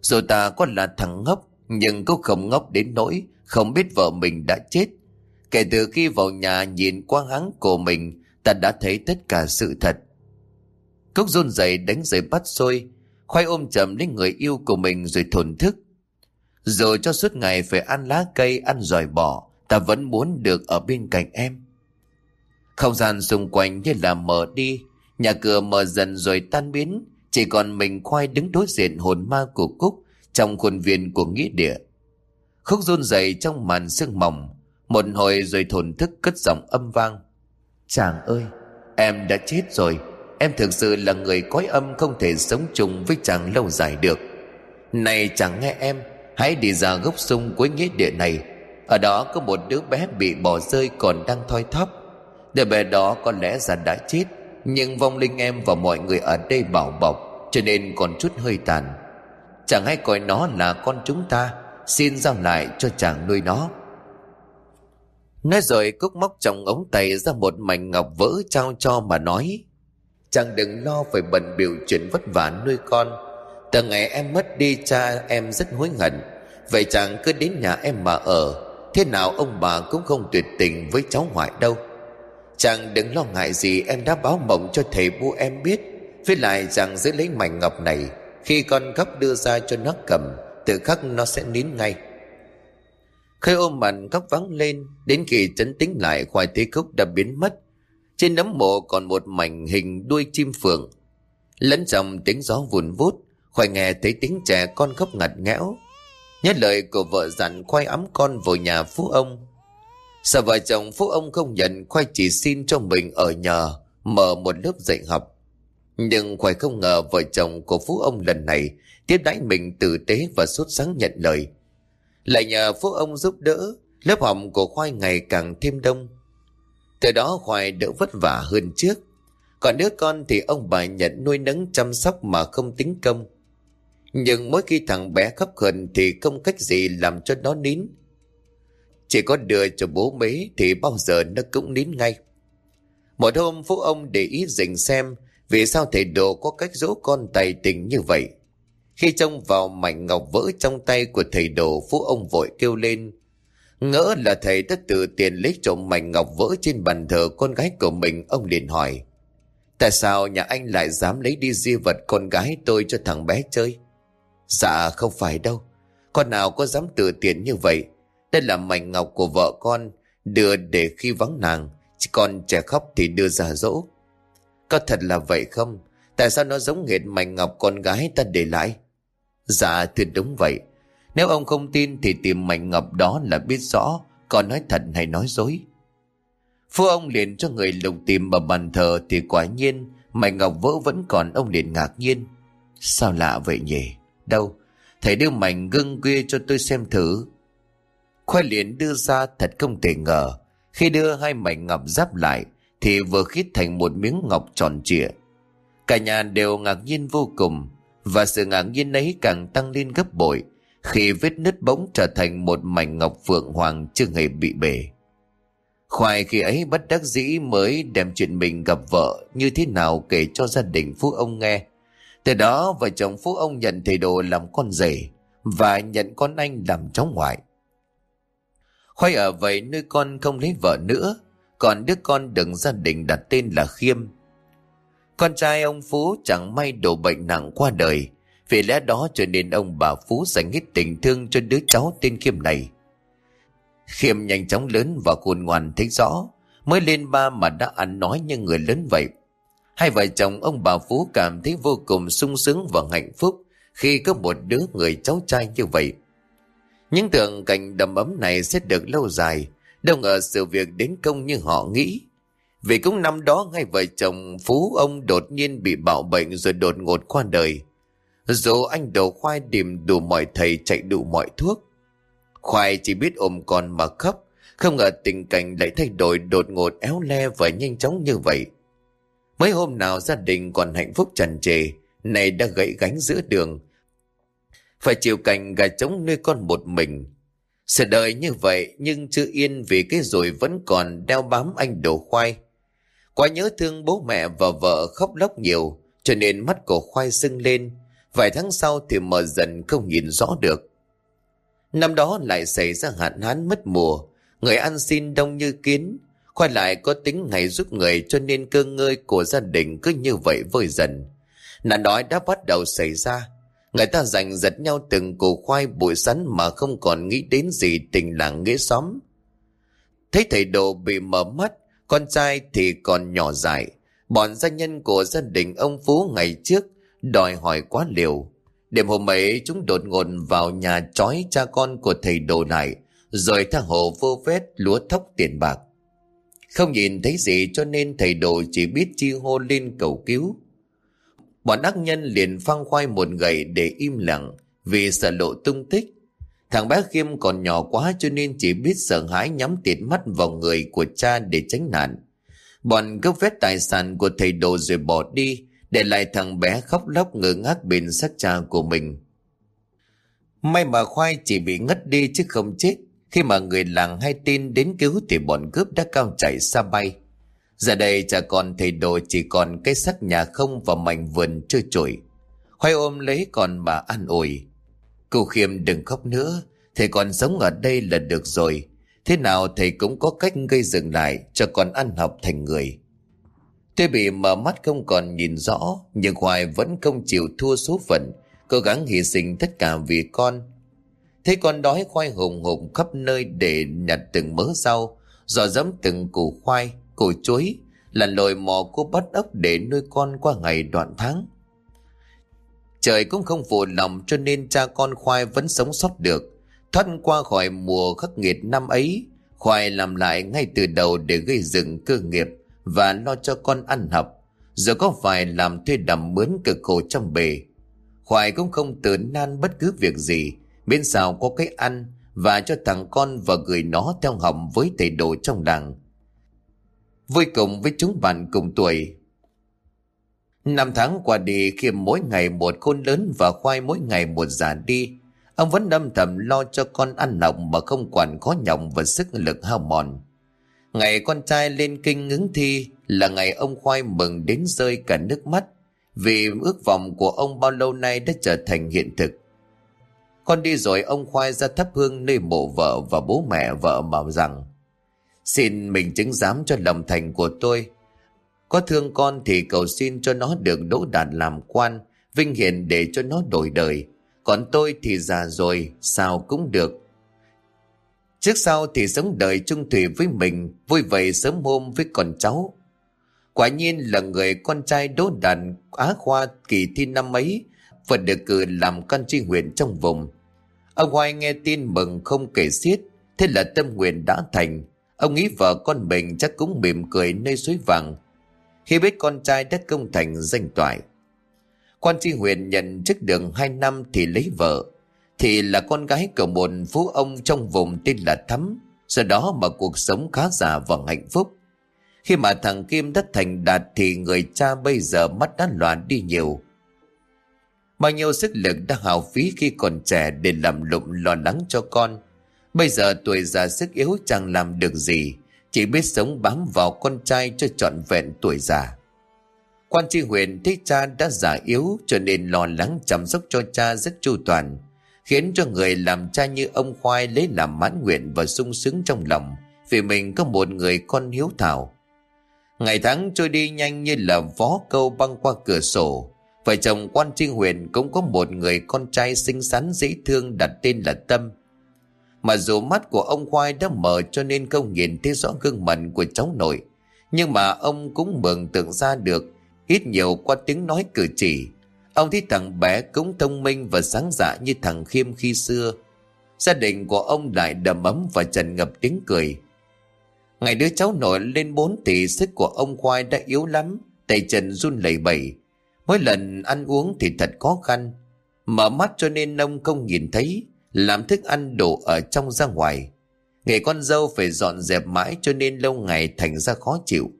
Dù ta có là thằng ngốc, Nhưng Cúc không ngốc đến nỗi Không biết vợ mình đã chết. Kể từ khi vào nhà nhìn qua hắn của mình, Ta đã thấy tất cả sự thật. Cúc run rẩy đánh rơi bắt xôi, Khoai ôm chầm lấy người yêu của mình rồi thổn thức. Rồi cho suốt ngày phải ăn lá cây, Ăn giỏi bỏ Ta vẫn muốn được ở bên cạnh em. Không gian xung quanh như là mở đi, Nhà cửa mở dần rồi tan biến, Chỉ còn mình khoai đứng đối diện hồn ma của Cúc Trong khuôn viên của nghĩa địa. Khúc run rẩy trong màn sương mỏng, một hồi rồi thổn thức cất giọng âm vang. Chàng ơi, Em đã chết rồi. Em thực sự là người cõi âm không thể sống chung với chàng lâu dài được. Này chàng nghe em, Hãy đi ra gốc sung cuối nghĩa địa này. Ở đó có một đứa bé bị bỏ rơi còn đang thoi thóp. Đứa bé đó có lẽ ra đã chết, Nhưng vong linh em và mọi người ở đây bảo bọc, Cho nên còn chút hơi tàn. Chẳng hãy coi nó là con chúng ta, Xin giao lại cho chàng nuôi nó. Nói rồi Cúc móc trong ống tay ra một mảnh ngọc vỡ trao cho mà nói, Chàng đừng lo phải bận biểu chuyện vất vả nuôi con. Từ ngày em mất đi, cha em rất hối hận. Vậy chàng cứ đến nhà em mà ở. Thế nào ông bà cũng không tuyệt tình với cháu ngoại đâu. Chàng đừng lo ngại gì em đã báo mộng cho thầy bu em biết. Với lại chàng giữ lấy mảnh ngọc này, Khi con gấp đưa ra cho nó cầm, Tự khắc nó sẽ nín ngay. Khơi ôm mảnh góc vắng lên, Đến khi chấn tính lại, khoai thế cúc đã biến mất. Trên nấm mộ còn một mảnh hình đuôi chim phượng. Lẫn trong tiếng gió vùn vút, Khoai nghe thấy tiếng trẻ con khóc ngặt nghẽo. Nhớ lời của vợ dặn khoai ấm con vào nhà phú ông Sợ vợ chồng phú ông không nhận Khoai chỉ xin cho mình ở nhờ Mở một lớp dạy học Nhưng khoai không ngờ vợ chồng của phú ông lần này Tiếp đãi mình tử tế và sốt sáng nhận lời lại nhờ phú ông giúp đỡ, lớp học của Khoai ngày càng thêm đông. Từ đó Khoai đỡ vất vả hơn trước. Còn đứa con thì ông bà nhận nuôi nấng chăm sóc mà không tính công. Nhưng mỗi khi thằng bé khóc khẩn thì không cách gì làm cho nó nín. Chỉ có đưa cho bố mấy thì bao giờ nó cũng nín ngay. Một hôm, phú ông để ý dình xem vì sao thầy đồ có cách dỗ con tài tình như vậy. Khi trông vào mảnh ngọc vỡ trong tay của thầy đồ, phú ông vội kêu lên. Ngỡ là thầy đã tự tiền lấy trộm mảnh ngọc vỡ trên bàn thờ con gái của mình, ông liền hỏi. Tại sao nhà anh lại dám lấy đi di vật con gái tôi cho thằng bé chơi? Dạ không phải đâu. Con nào có dám tự tiền như vậy? Đây là mảnh ngọc của vợ con, đưa để khi vắng nàng. Chỉ còn trẻ khóc thì đưa ra dỗ. Có thật là vậy không? Tại sao nó giống hệt mảnh ngọc con gái ta để lại? Dạ thưa đúng vậy Nếu ông không tin thì tìm mảnh ngọc đó là biết rõ Còn nói thật hay nói dối Phu ông liền cho người lục tìm ở bàn thờ Thì quả nhiên Mảnh ngọc vỡ vẫn còn ông liền ngạc nhiên. Sao lạ vậy nhỉ? Đâu? Thầy đưa mảnh gương kia cho tôi xem thử. Khoai liền đưa ra thật không thể ngờ. Khi đưa hai mảnh ngọc giáp lại, thì vừa khít thành một miếng ngọc tròn trịa. Cả nhà đều ngạc nhiên vô cùng, và sự ngạc nhiên ấy càng tăng lên gấp bội, khi vết nứt bỗng trở thành một mảnh ngọc phượng hoàng chưa hề bị bể. Khoai khi ấy bất đắc dĩ mới đem chuyện mình gặp vợ như thế nào kể cho gia đình Phú ông nghe. Từ đó vợ chồng Phú ông nhận thầy đồ làm con rể và nhận con anh làm cháu ngoại. Khoai ở vậy nuôi con không lấy vợ nữa, còn đứa con đứng gia đình đặt tên là Khiêm. Con trai ông Phú chẳng may đổ bệnh nặng qua đời, vì lẽ đó cho nên ông bà Phú dành hết tình thương cho đứa cháu tên Khiêm này. Khiêm nhanh chóng lớn và khôn ngoan thấy rõ, mới lên ba mà đã ăn nói như người lớn vậy. Hai vợ chồng ông bà Phú cảm thấy vô cùng sung sướng và hạnh phúc khi có một đứa người cháu trai như vậy. Những tưởng cảnh đầm ấm này sẽ được lâu dài, đâu ngờ sự việc đến công như họ nghĩ. Vì cũng năm đó ngay vợ chồng Phú ông đột nhiên bị bạo bệnh rồi đột ngột qua đời. Dù anh đầu khoai tìm đủ mọi thầy chạy đủ mọi thuốc. Khoai chỉ biết ôm con mà khóc, không ngờ tình cảnh lại thay đổi đột ngột éo le và nhanh chóng như vậy. Mấy hôm nào gia đình còn hạnh phúc tràn trề, này đã gãy gánh giữa đường. Phải chịu cảnh gà trống nuôi con một mình. Sự đời như vậy nhưng chưa yên vì cái rồi vẫn còn đeo bám anh đồ khoai. Quá nhớ thương bố mẹ và vợ khóc lóc nhiều, cho nên mắt của khoai sưng lên. Vài tháng sau thì mờ dần không nhìn rõ được. Năm đó lại xảy ra hạn hán mất mùa, người ăn xin đông như kiến, khoai lại có tính ngày giúp người cho nên cơ ngơi của gia đình cứ như vậy vơi dần. Nạn đói đã bắt đầu xảy ra, người ta giành giật nhau từng củ khoai bụi sắn mà không còn nghĩ đến gì tình làng nghĩa xóm. Thấy thầy đồ bị mở mắt, con trai thì còn nhỏ dại, bọn gia nhân của gia đình ông Phú ngày trước đòi hỏi quá liều. Đêm hôm ấy chúng đột ngột vào nhà trói cha con của thầy đồ lại, rồi tha hồ vô vết lúa thóc tiền bạc. Không nhìn thấy gì cho nên thầy đồ chỉ biết chi hô lên cầu cứu. Bọn ác nhân liền phang khoai một gậy để im lặng vì sợ lộ tung tích. Thằng bé Khiêm còn nhỏ quá cho nên chỉ biết sợ hãi nhắm tiệt mắt vào người của cha để tránh nạn. Bọn cướp vét tài sản của thầy đồ rồi bỏ đi, để lại thằng bé khóc lóc ngơ ngác bên xác cha của mình. May mà Khoai chỉ bị ngất đi chứ không chết. Khi mà người làng hay tin đến cứu thì bọn cướp đã cao chạy xa bay. Giờ đây cha con thầy đồ chỉ còn cái sắt nhà không và mảnh vườn trơ trội. Khoai ôm lấy còn mà an ủi. Cô Khiêm đừng khóc nữa, thầy còn sống ở đây là được rồi. Thế nào thầy cũng có cách gây dựng lại cho con ăn học thành người. Tôi bị mở mắt không còn nhìn rõ, nhưng Hoài vẫn không chịu thua số phận, cố gắng hy sinh tất cả vì con. Thấy con đói khoai hùng hùng khắp nơi để nhặt từng mớ rau, dò dẫm từng củ khoai, củ chuối, là lồi mò cô bắt ốc để nuôi con qua ngày đoạn tháng. Trời cũng không phụ lòng cho nên cha con khoai vẫn sống sót được, thoát qua khỏi mùa khắc nghiệt năm ấy, khoai làm lại ngay từ đầu để gây dựng cơ nghiệp, và lo cho con ăn học, giờ có phải làm thuê đầm mướn cực khổ trong bề. Khoai cũng không từ nan bất cứ việc gì, miễn sao có cái ăn và cho thằng con và gửi nó theo học với thầy đồ trong làng. Vui cùng với chúng bạn cùng tuổi. Năm tháng qua đi khi mỗi ngày một khôn lớn và khoai mỗi ngày một già đi, ông vẫn đâm thầm lo cho con ăn học mà không quản khó nhọc và sức lực hao mòn. Ngày con trai lên kinh ứng thi là ngày ông Khoai mừng đến rơi cả nước mắt vì ước vọng của ông bao lâu nay đã trở thành hiện thực. Con đi rồi ông Khoai ra thắp hương nơi mộ vợ và bố mẹ vợ bảo rằng Xin mình chứng giám cho lòng thành của tôi. Có thương con thì cầu xin cho nó được đỗ đạt làm quan, vinh hiển để cho nó đổi đời. Còn tôi thì già rồi, sao cũng được. Trước sau thì sống đời trung thủy với mình, vui vậy sớm hôm với con cháu. Quả nhiên là người con trai đỗ đàn Á Khoa kỳ thi năm ấy và được cử làm con tri huyện trong vùng. Ông Hoài nghe tin mừng không kể xiết, thế là tâm nguyện đã thành. Ông nghĩ vợ con mình chắc cũng mỉm cười nơi suối vàng. khi biết con trai đất công thành danh toại. Quan tri huyện nhận chức đường 2 năm thì lấy vợ, thì là con gái của một phú ông trong vùng tên là Thắm, sau đó mà cuộc sống khá giả và hạnh phúc. Khi mà thằng Kim đất thành đạt thì người cha bây giờ mắt đã loạn đi nhiều. Bao nhiêu sức lực đã hào phí khi còn trẻ để làm lụng lo lắng cho con. Bây giờ tuổi già sức yếu chẳng làm được gì, chỉ biết sống bám vào con trai cho trọn vẹn tuổi già. Quan tri Huyền thấy cha đã già yếu cho nên lo lắng chăm sóc cho cha rất chu toàn, khiến cho người làm cha như ông Khoai lấy làm mãn nguyện và sung sướng trong lòng vì mình có một người con hiếu thảo. Ngày tháng trôi đi nhanh như là vó câu băng qua cửa sổ. Vợ chồng quan Trinh Huyền cũng có một người con trai xinh xắn dễ thương đặt tên là Tâm. Mà dù mắt của ông Khoai đã mở cho nên không nhìn thấy rõ gương mặt của cháu nội. Nhưng mà ông cũng mường tượng ra được ít nhiều qua tiếng nói cử chỉ. Ông thấy thằng bé cũng thông minh và sáng dạ như thằng Khiêm khi xưa. Gia đình của ông lại đầm ấm và trần ngập tiếng cười. Ngày đứa cháu nội lên bốn thì sức của ông Khoai đã yếu lắm, tay chân run lẩy bẩy. Mỗi lần ăn uống thì thật khó khăn. Mở mắt cho nên ông không nhìn thấy, làm thức ăn đổ ở trong ra ngoài. Ngày con dâu phải dọn dẹp mãi cho nên lâu ngày thành ra khó chịu.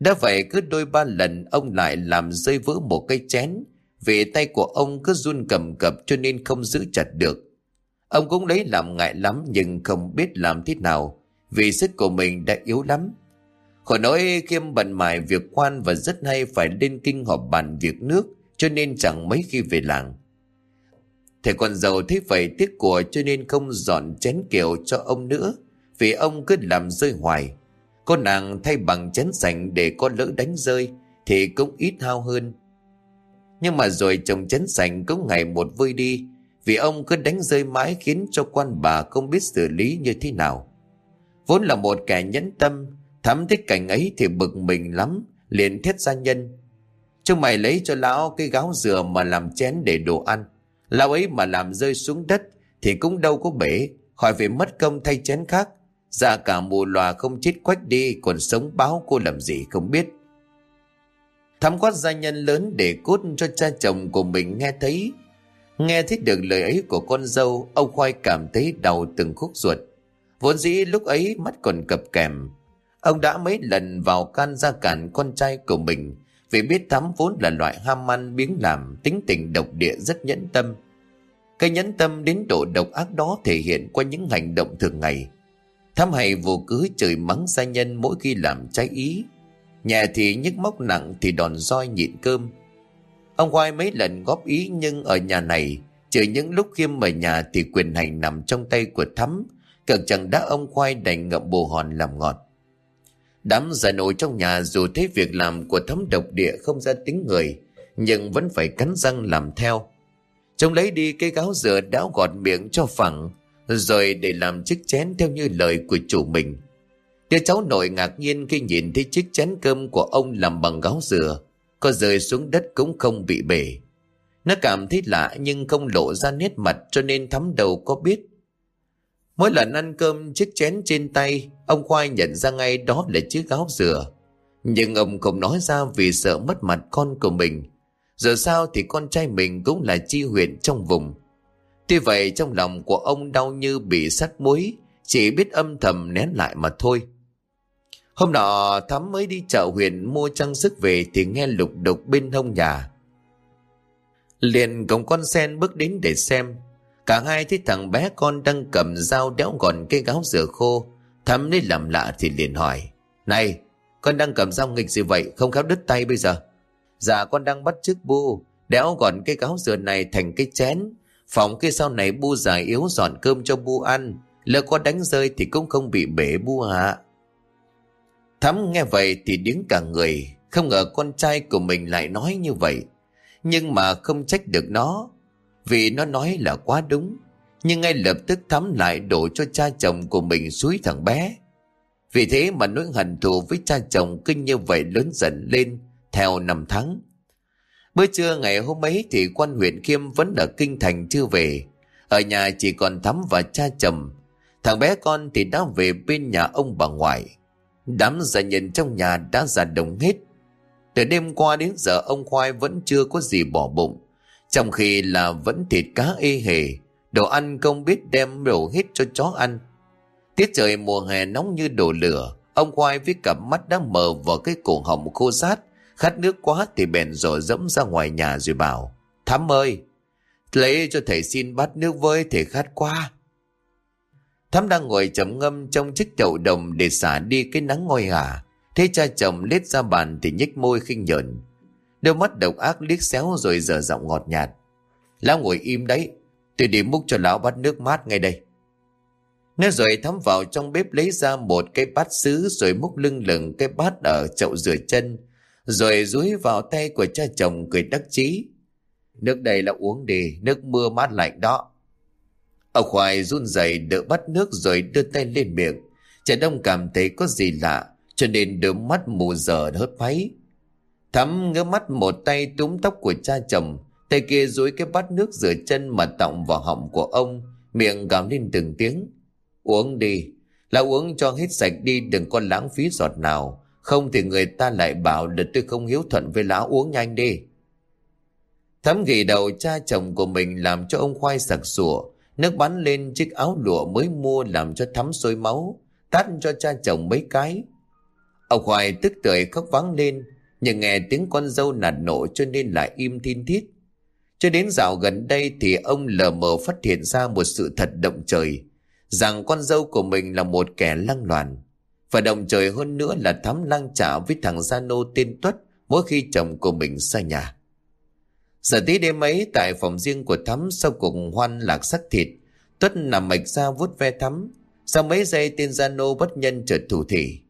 Đã vậy cứ đôi ba lần ông lại làm rơi vỡ một cây chén vì tay của ông cứ run cầm cập cho nên không giữ chặt được. Ông cũng lấy làm ngại lắm nhưng không biết làm thế nào vì sức của mình đã yếu lắm. Khỏi nói Khiêm bận mải việc quan và rất hay phải lên kinh họp bàn việc nước, cho nên chẳng mấy khi về làng. Thầy con giàu thấy vậy, tiếc của cho nên không dọn chén kiệu cho ông nữa, vì ông cứ làm rơi hoài. Cô nàng thay bằng chén sành để con lỡ đánh rơi, thì cũng ít hao hơn. Nhưng mà rồi chồng chén sành cũng ngày một vơi đi, vì ông cứ đánh rơi mãi khiến cho quan bà không biết xử lý như thế nào. Vốn là một kẻ nhẫn tâm Thắm thích cảnh ấy thì bực mình lắm, liền thiết gia nhân. Chúng mày lấy cho lão cái gáo dừa mà làm chén để đồ ăn. Lão ấy mà làm rơi xuống đất Thì cũng đâu có bể, Khỏi phải mất công thay chén khác. Dạ cả mù lòa không chết quách đi, Còn sống báo cô làm gì không biết. Thắm quát gia nhân lớn để cốt cho cha chồng của mình nghe thấy. Nghe thấy được lời ấy của con dâu, Ông Khoai cảm thấy đau từng khúc ruột. Vốn dĩ lúc ấy mắt còn cập kèm Ông đã mấy lần vào can ra cản con trai của mình, Vì biết Thắm vốn là loại ham ăn biếng làm Tính tình độc địa rất nhẫn tâm. Cái nhẫn tâm đến độ độc ác đó thể hiện qua những hành động thường ngày. Thắm hay vô cứ chửi mắng gia nhân mỗi khi làm trái ý. Nhà thì nhức móc nặng thì đòn roi nhịn cơm. Ông Khoai mấy lần góp ý nhưng ở nhà này Trừ những lúc khiêm ở nhà thì quyền hành nằm trong tay của Thắm Cực chẳng đã ông khoai đành ngậm bồ hòn làm ngọt. Đám già nội trong nhà dù thấy việc làm của thấm độc địa không ra tính người, nhưng vẫn phải cắn răng làm theo. Trông lấy đi cây gáo dừa đáo gọt miệng cho phẳng, rồi để làm chiếc chén theo như lời của chủ mình. Đứa cháu nội ngạc nhiên khi nhìn thấy chiếc chén cơm của ông làm bằng gáo dừa, có rơi xuống đất cũng không bị bể. Nó cảm thấy lạ nhưng không lộ ra nét mặt cho nên thắm đầu có biết Mỗi lần ăn cơm chiếc chén trên tay, ông Khoai nhận ra ngay đó là chiếc gáo dừa. Nhưng ông không nói ra vì sợ mất mặt con của mình. Giờ sao thì con trai mình cũng là chi huyện trong vùng. Tuy vậy trong lòng của ông đau như bị sắt muối, chỉ biết âm thầm nén lại mà thôi. Hôm nọ Thắm mới đi chợ huyện mua trang sức về thì nghe lục đục bên hông nhà. Liền cổng con sen bước đến để xem Cả hai thấy thằng bé con đang cầm dao đéo gọn cây gáo rửa khô. Thắm lấy làm lạ thì liền hỏi. Này, con đang cầm dao nghịch gì vậy? Không khéo đứt tay bây giờ. Dạ con đang bắt chiếc bu. Đéo gọn cây gáo dừa này thành cái chén. Phòng kia sau này bu già yếu dọn cơm cho bu ăn. Lỡ có đánh rơi thì cũng không bị bể bu hạ. Thắm nghe vậy thì đứng cả người. Không ngờ con trai của mình lại nói như vậy. Nhưng mà không trách được nó vì nó nói là quá đúng. Nhưng ngay lập tức thắm lại đổ cho cha chồng của mình suối thằng bé. Vì thế mà nỗi hận thù với cha chồng cứ như vậy lớn dần lên theo năm tháng. Bữa trưa ngày hôm ấy thì quan huyện Khiêm vẫn ở kinh thành chưa về. Ở nhà chỉ còn thắm và cha chồng. Thằng bé con thì đã về bên nhà ông bà ngoại. Đám gia nhân trong nhà đã già đồng hết. Từ đêm qua đến giờ ông Khoai vẫn chưa có gì bỏ bụng. Trong khi là vẫn thịt cá ê hề, đồ ăn không biết đem đổ hết cho chó ăn. Tiết trời mùa hè nóng như đổ lửa, ông Khoai với cặp mắt đã mờ vào cái cổ họng khô rát khát nước quá thì bèn rổ dẫm ra ngoài nhà rồi bảo, Thắm ơi, lấy cho thầy xin bát nước với thầy khát quá. Thắm đang ngồi chấm ngâm trong chiếc chậu đồng để xả đi cái nắng ngôi hả. Thế cha chồng lết ra bàn thì nhếch môi khinh nhợn. Đôi mắt độc ác liếc xéo rồi giờ giọng ngọt nhạt. Lão ngồi im đấy, tôi đi múc cho lão bát nước mát ngay đây. Nói rồi thắm vào trong bếp lấy ra một cái bát sứ rồi múc lưng lửng cái bát ở chậu rửa chân. Rồi dúi vào tay của cha chồng cười đắc chí. Nước đây là uống đi, nước mưa mát lạnh đó. Ông Khoai run rẩy đỡ bắt nước rồi đưa tay lên miệng. Trẻ đông cảm thấy có gì lạ, cho nên đôi mắt mù giờ hớt máy. Thắm ngỡ mắt một tay túm tóc của cha chồng, tay kia dối cái bát nước rửa chân mà tọng vào họng của ông, miệng gào lên từng tiếng. Uống đi, là uống cho hết sạch đi đừng có lãng phí giọt nào, không thì người ta lại bảo là tôi không hiếu thuận với lá uống nhanh đi. Thắm ghi đầu cha chồng của mình làm cho ông khoai sặc sủa, Nước bắn lên chiếc áo lụa mới mua làm cho thắm sôi máu, tát cho cha chồng mấy cái. Ông Khoai tức tưởi khóc vắng lên, nhưng nghe tiếng con dâu nạt nộ cho nên lại im thiên thiết. Cho đến dạo gần đây thì ông lờ mờ phát hiện ra một sự thật động trời, rằng con dâu của mình là một kẻ lăng loàn. Và động trời hơn nữa là thắm lang trả với thằng Gia Nô tên Tuất mỗi khi chồng của mình xa nhà. Giờ tí đêm ấy tại phòng riêng của Thắm sau cuộc hoan lạc sắc thịt, Tuất nằm mạch ra vuốt ve Thắm. Sau mấy giây tên gia nô bất nhân chợt thủ thị.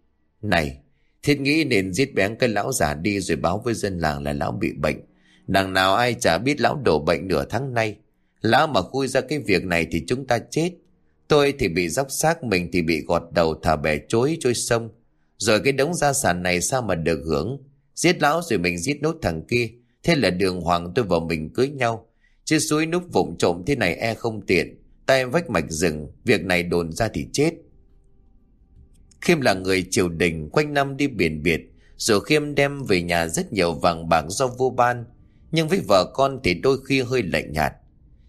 Này, thiết nghĩ nên giết bén cái lão già đi rồi báo với dân làng là lão bị bệnh. Đằng nào ai chả biết lão đổ bệnh nửa tháng nay. Lão mà khui ra cái việc này thì chúng ta chết. Tôi thì bị dốc xác, mình thì bị gọt đầu thả bè chối trôi sông. Rồi cái đống gia sản này sao mà được hưởng. Giết lão rồi mình giết nốt thằng kia Thế là đường hoàng tôi và mình cưới nhau. Chứ suối núp vụng trộm thế này e không tiện. Tay vách mạch rừng, việc này đồn ra thì chết. Khiêm là người triều đình, quanh năm đi biển biệt. Rồi Khiêm đem về nhà rất nhiều vàng bạc do vua ban. Nhưng với vợ con thì đôi khi hơi lạnh nhạt.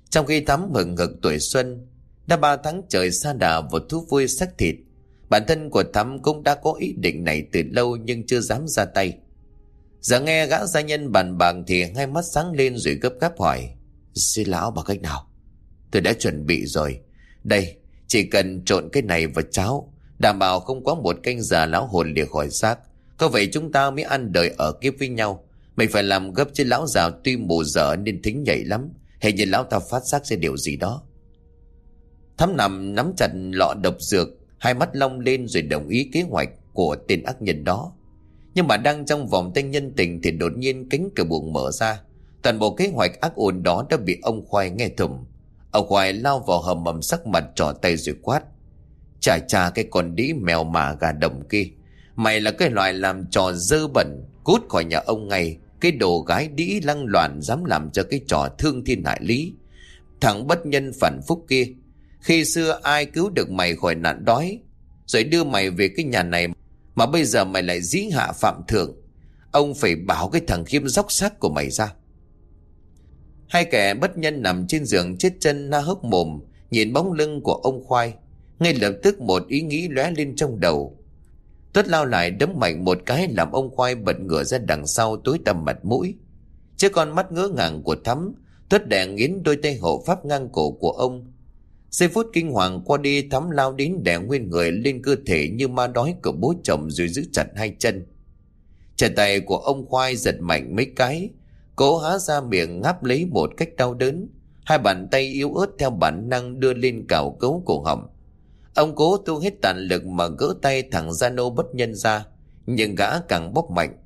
Trong khi thắm mừng ngực tuổi xuân, đã ba tháng trời xa đà và thú vui sắc thịt. Bản thân của Thắm cũng đã có ý định này từ lâu nhưng chưa dám ra tay. Giờ nghe gã gia nhân bàn bạc thì hai mắt sáng lên rồi gấp gáp hỏi. Xin lão bằng cách nào? Tôi đã chuẩn bị rồi. Đây, chỉ cần trộn cái này vào cháo, đảm bảo không có một canh già lão hồn lìa khỏi xác. Có vậy chúng ta mới ăn đời ở kiếp với nhau. Mình phải làm gấp chứ lão già tuy mù dở nên thính nhảy lắm. Hình như lão ta phát giác ra điều gì đó. Thắm nằm nắm chặt lọ độc dược, hai mắt long lên rồi đồng ý kế hoạch của tên ác nhân đó. Nhưng mà đang trong vòng tay nhân tình thì đột nhiên cánh cửa buồng mở ra. Toàn bộ kế hoạch ác ôn đó đã bị ông Khoai nghe thủng. Ông Khoai lao vào hầm mầm sắc mặt trỏ tay rồi quát. Chà chà cái con đĩ mèo mà gà đồng kia. Mày là cái loại làm trò dơ bẩn, cút khỏi nhà ông ngay. Cái đồ gái đĩ lăng loạn dám làm cho cái trò thương thiên hại lý. Thằng bất nhân phản phúc kia. Khi xưa ai cứu được mày khỏi nạn đói, rồi đưa mày về cái nhà này mà bây giờ mày lại dĩ hạ phạm thượng Ông phải bảo cái thằng khiêm dốc xác của mày ra Hai kẻ bất nhân nằm trên giường chết chân na hốc mồm Nhìn bóng lưng của ông Khoai ngay lập tức một ý nghĩ lóe lên trong đầu Tuất lao lại đấm mạnh một cái Làm ông Khoai bật ngửa ra đằng sau tối tăm mặt mũi trước con mắt ngỡ ngàng của Thắm Tuất đè nghiến đôi tay hộ pháp ngang cổ của ông Giây phút kinh hoàng qua đi thắm lao đến đè nguyên người lên cơ thể như ma đói của bố chồng rồi giữ chặt hai chân. Chân tay của ông khoai giật mạnh mấy cái, cố há ra miệng ngáp lấy một cách đau đớn. Hai bàn tay yếu ớt theo bản năng đưa lên cào cấu cổ họng. Ông cố tu hết tàn lực mà gỡ tay thằng Gia Nô bất nhân ra, nhưng gã càng bóp mạnh.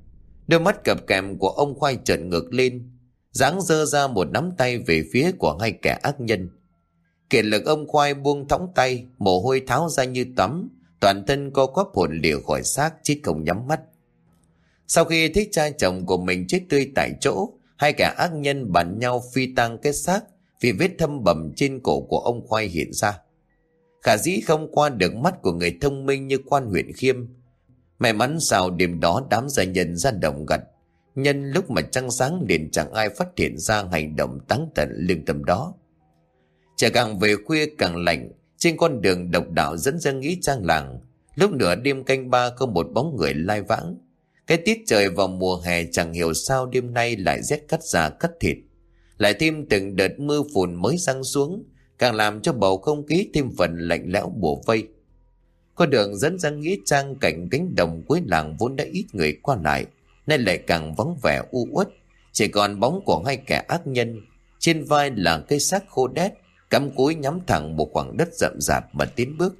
Đôi mắt cặp kèm của ông khoai trợn ngược lên, dáng dơ ra một nắm tay về phía của hai kẻ ác nhân. Kiệt lực ông khoai buông thõng tay, mồ hôi tháo ra như tắm, toàn thân co quắp hồn lìa khỏi xác chứ không nhắm mắt. Sau khi thấy cha chồng của mình chết tươi tại chỗ, hai kẻ ác nhân bàn nhau phi tăng cái xác vì vết thâm bầm trên cổ của ông khoai hiện ra. Khả dĩ không qua được mắt của người thông minh như quan huyện khiêm. May mắn sao đêm đó đám gia nhân ra đồng gặt. Nhân lúc mà trăng sáng liền chẳng ai phát hiện ra hành động táng tận lương tâm đó. Trời càng về khuya càng lạnh, trên con đường độc đạo dẫn dân nghĩ trang làng. Lúc nửa đêm canh ba có một bóng người lai vãng. Cái tiết trời vào mùa hè chẳng hiểu sao đêm nay lại rét cắt da cắt thịt. Lại thêm từng đợt mưa phùn mới răng xuống, càng làm cho bầu không khí thêm phần lạnh lẽo bùa vây. Con đường dẫn ra nghĩa trang cạnh cánh đồng cuối làng vốn đã ít người qua lại, nay lại càng vắng vẻ u uất, chỉ còn bóng của hai kẻ ác nhân. Trên vai là cây xác khô đét, cắm cúi nhắm thẳng một khoảng đất rậm rạp mà tiến bước.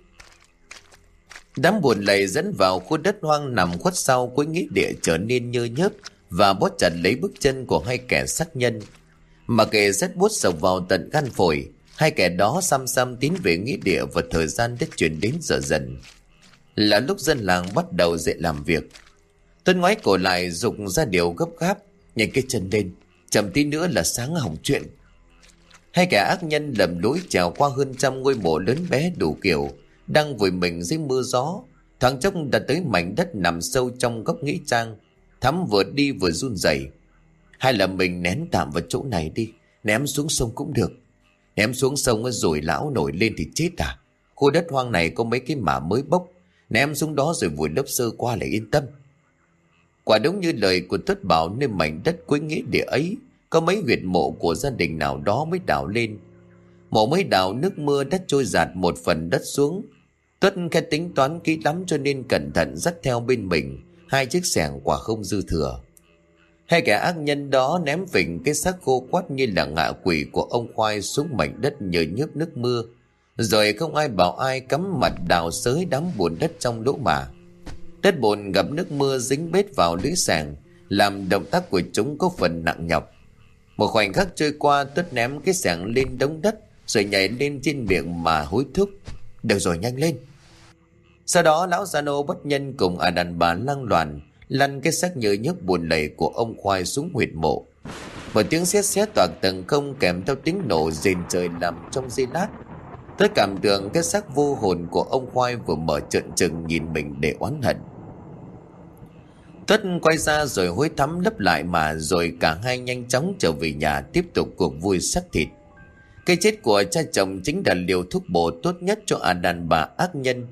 Đám buồn lầy dẫn vào khu đất hoang nằm khuất sau cuối nghĩa địa trở nên nhơ nhớp và bót chặt lấy bước chân của hai kẻ sát nhân. Mà kệ rất bút sộc vào tận gan phổi, hai kẻ đó xăm xăm tiến về nghĩa địa và thời gian đã chuyển đến giờ dần. Là lúc dân làng bắt đầu dậy làm việc. tuấn ngoái cổ lại dục ra điều gấp gáp, nhảy cái chân lên, chậm tí nữa là sáng hỏng chuyện. Hai kẻ ác nhân lầm lũi trèo qua hơn trăm ngôi mộ lớn bé đủ kiểu, đang vùi mình dưới mưa gió. Thoáng chốc đã tới mảnh đất nằm sâu trong góc nghĩa trang. Thắm vừa đi vừa run rẩy. Hay là mình nén tạm vào chỗ này đi, ném xuống sông cũng được. Ném xuống sông rồi lão nổi lên thì chết à. Khu đất hoang này có mấy cái mả mới bốc, ném xuống đó rồi vùi lớp sơ qua lại yên tâm. Quả đúng như lời của thất Bảo nên mảnh đất cuối nghĩa địa ấy có mấy huyệt mộ của gia đình nào đó mới đào lên. Mộ mới đào nước mưa đất trôi giạt một phần đất xuống. Tuất khe tính toán kỹ lắm cho nên cẩn thận dắt theo bên mình hai chiếc xẻng quả không dư thừa. Hai kẻ ác nhân đó ném vịnh cái xác khô quát như là ngạ quỷ của ông Khoai xuống mảnh đất nhờ nhớp nước mưa. Rồi không ai bảo ai cắm mặt đào sới đám bùn đất trong lỗ mà. Đất bùn gặp nước mưa dính bết vào lưới sàng, làm động tác của chúng có phần nặng nhọc. Một khoảnh khắc trôi qua Tuất ném cái sàng lên đống đất rồi nhảy lên trên miệng mà hối thúc. Được rồi nhanh lên. Sau đó lão Giano bất nhân cùng à đàn bà lăng loàn lăn cái xác nhựa nhớp buồn lầy của ông khoai xuống huyệt mộ. Một tiếng xét xét toàn tầng không kèm theo tiếng nổ rền trời làm trong giây lát. Tôi cảm tưởng cái xác vô hồn của ông khoai vừa mở trợn trừng nhìn mình để oán hận. Tất quay ra rồi hối thắm lấp lại mà rồi cả hai nhanh chóng trở về nhà tiếp tục cuộc vui sắc thịt. Cái chết của cha chồng chính là liều thuốc bổ tốt nhất cho à đàn bà ác nhân.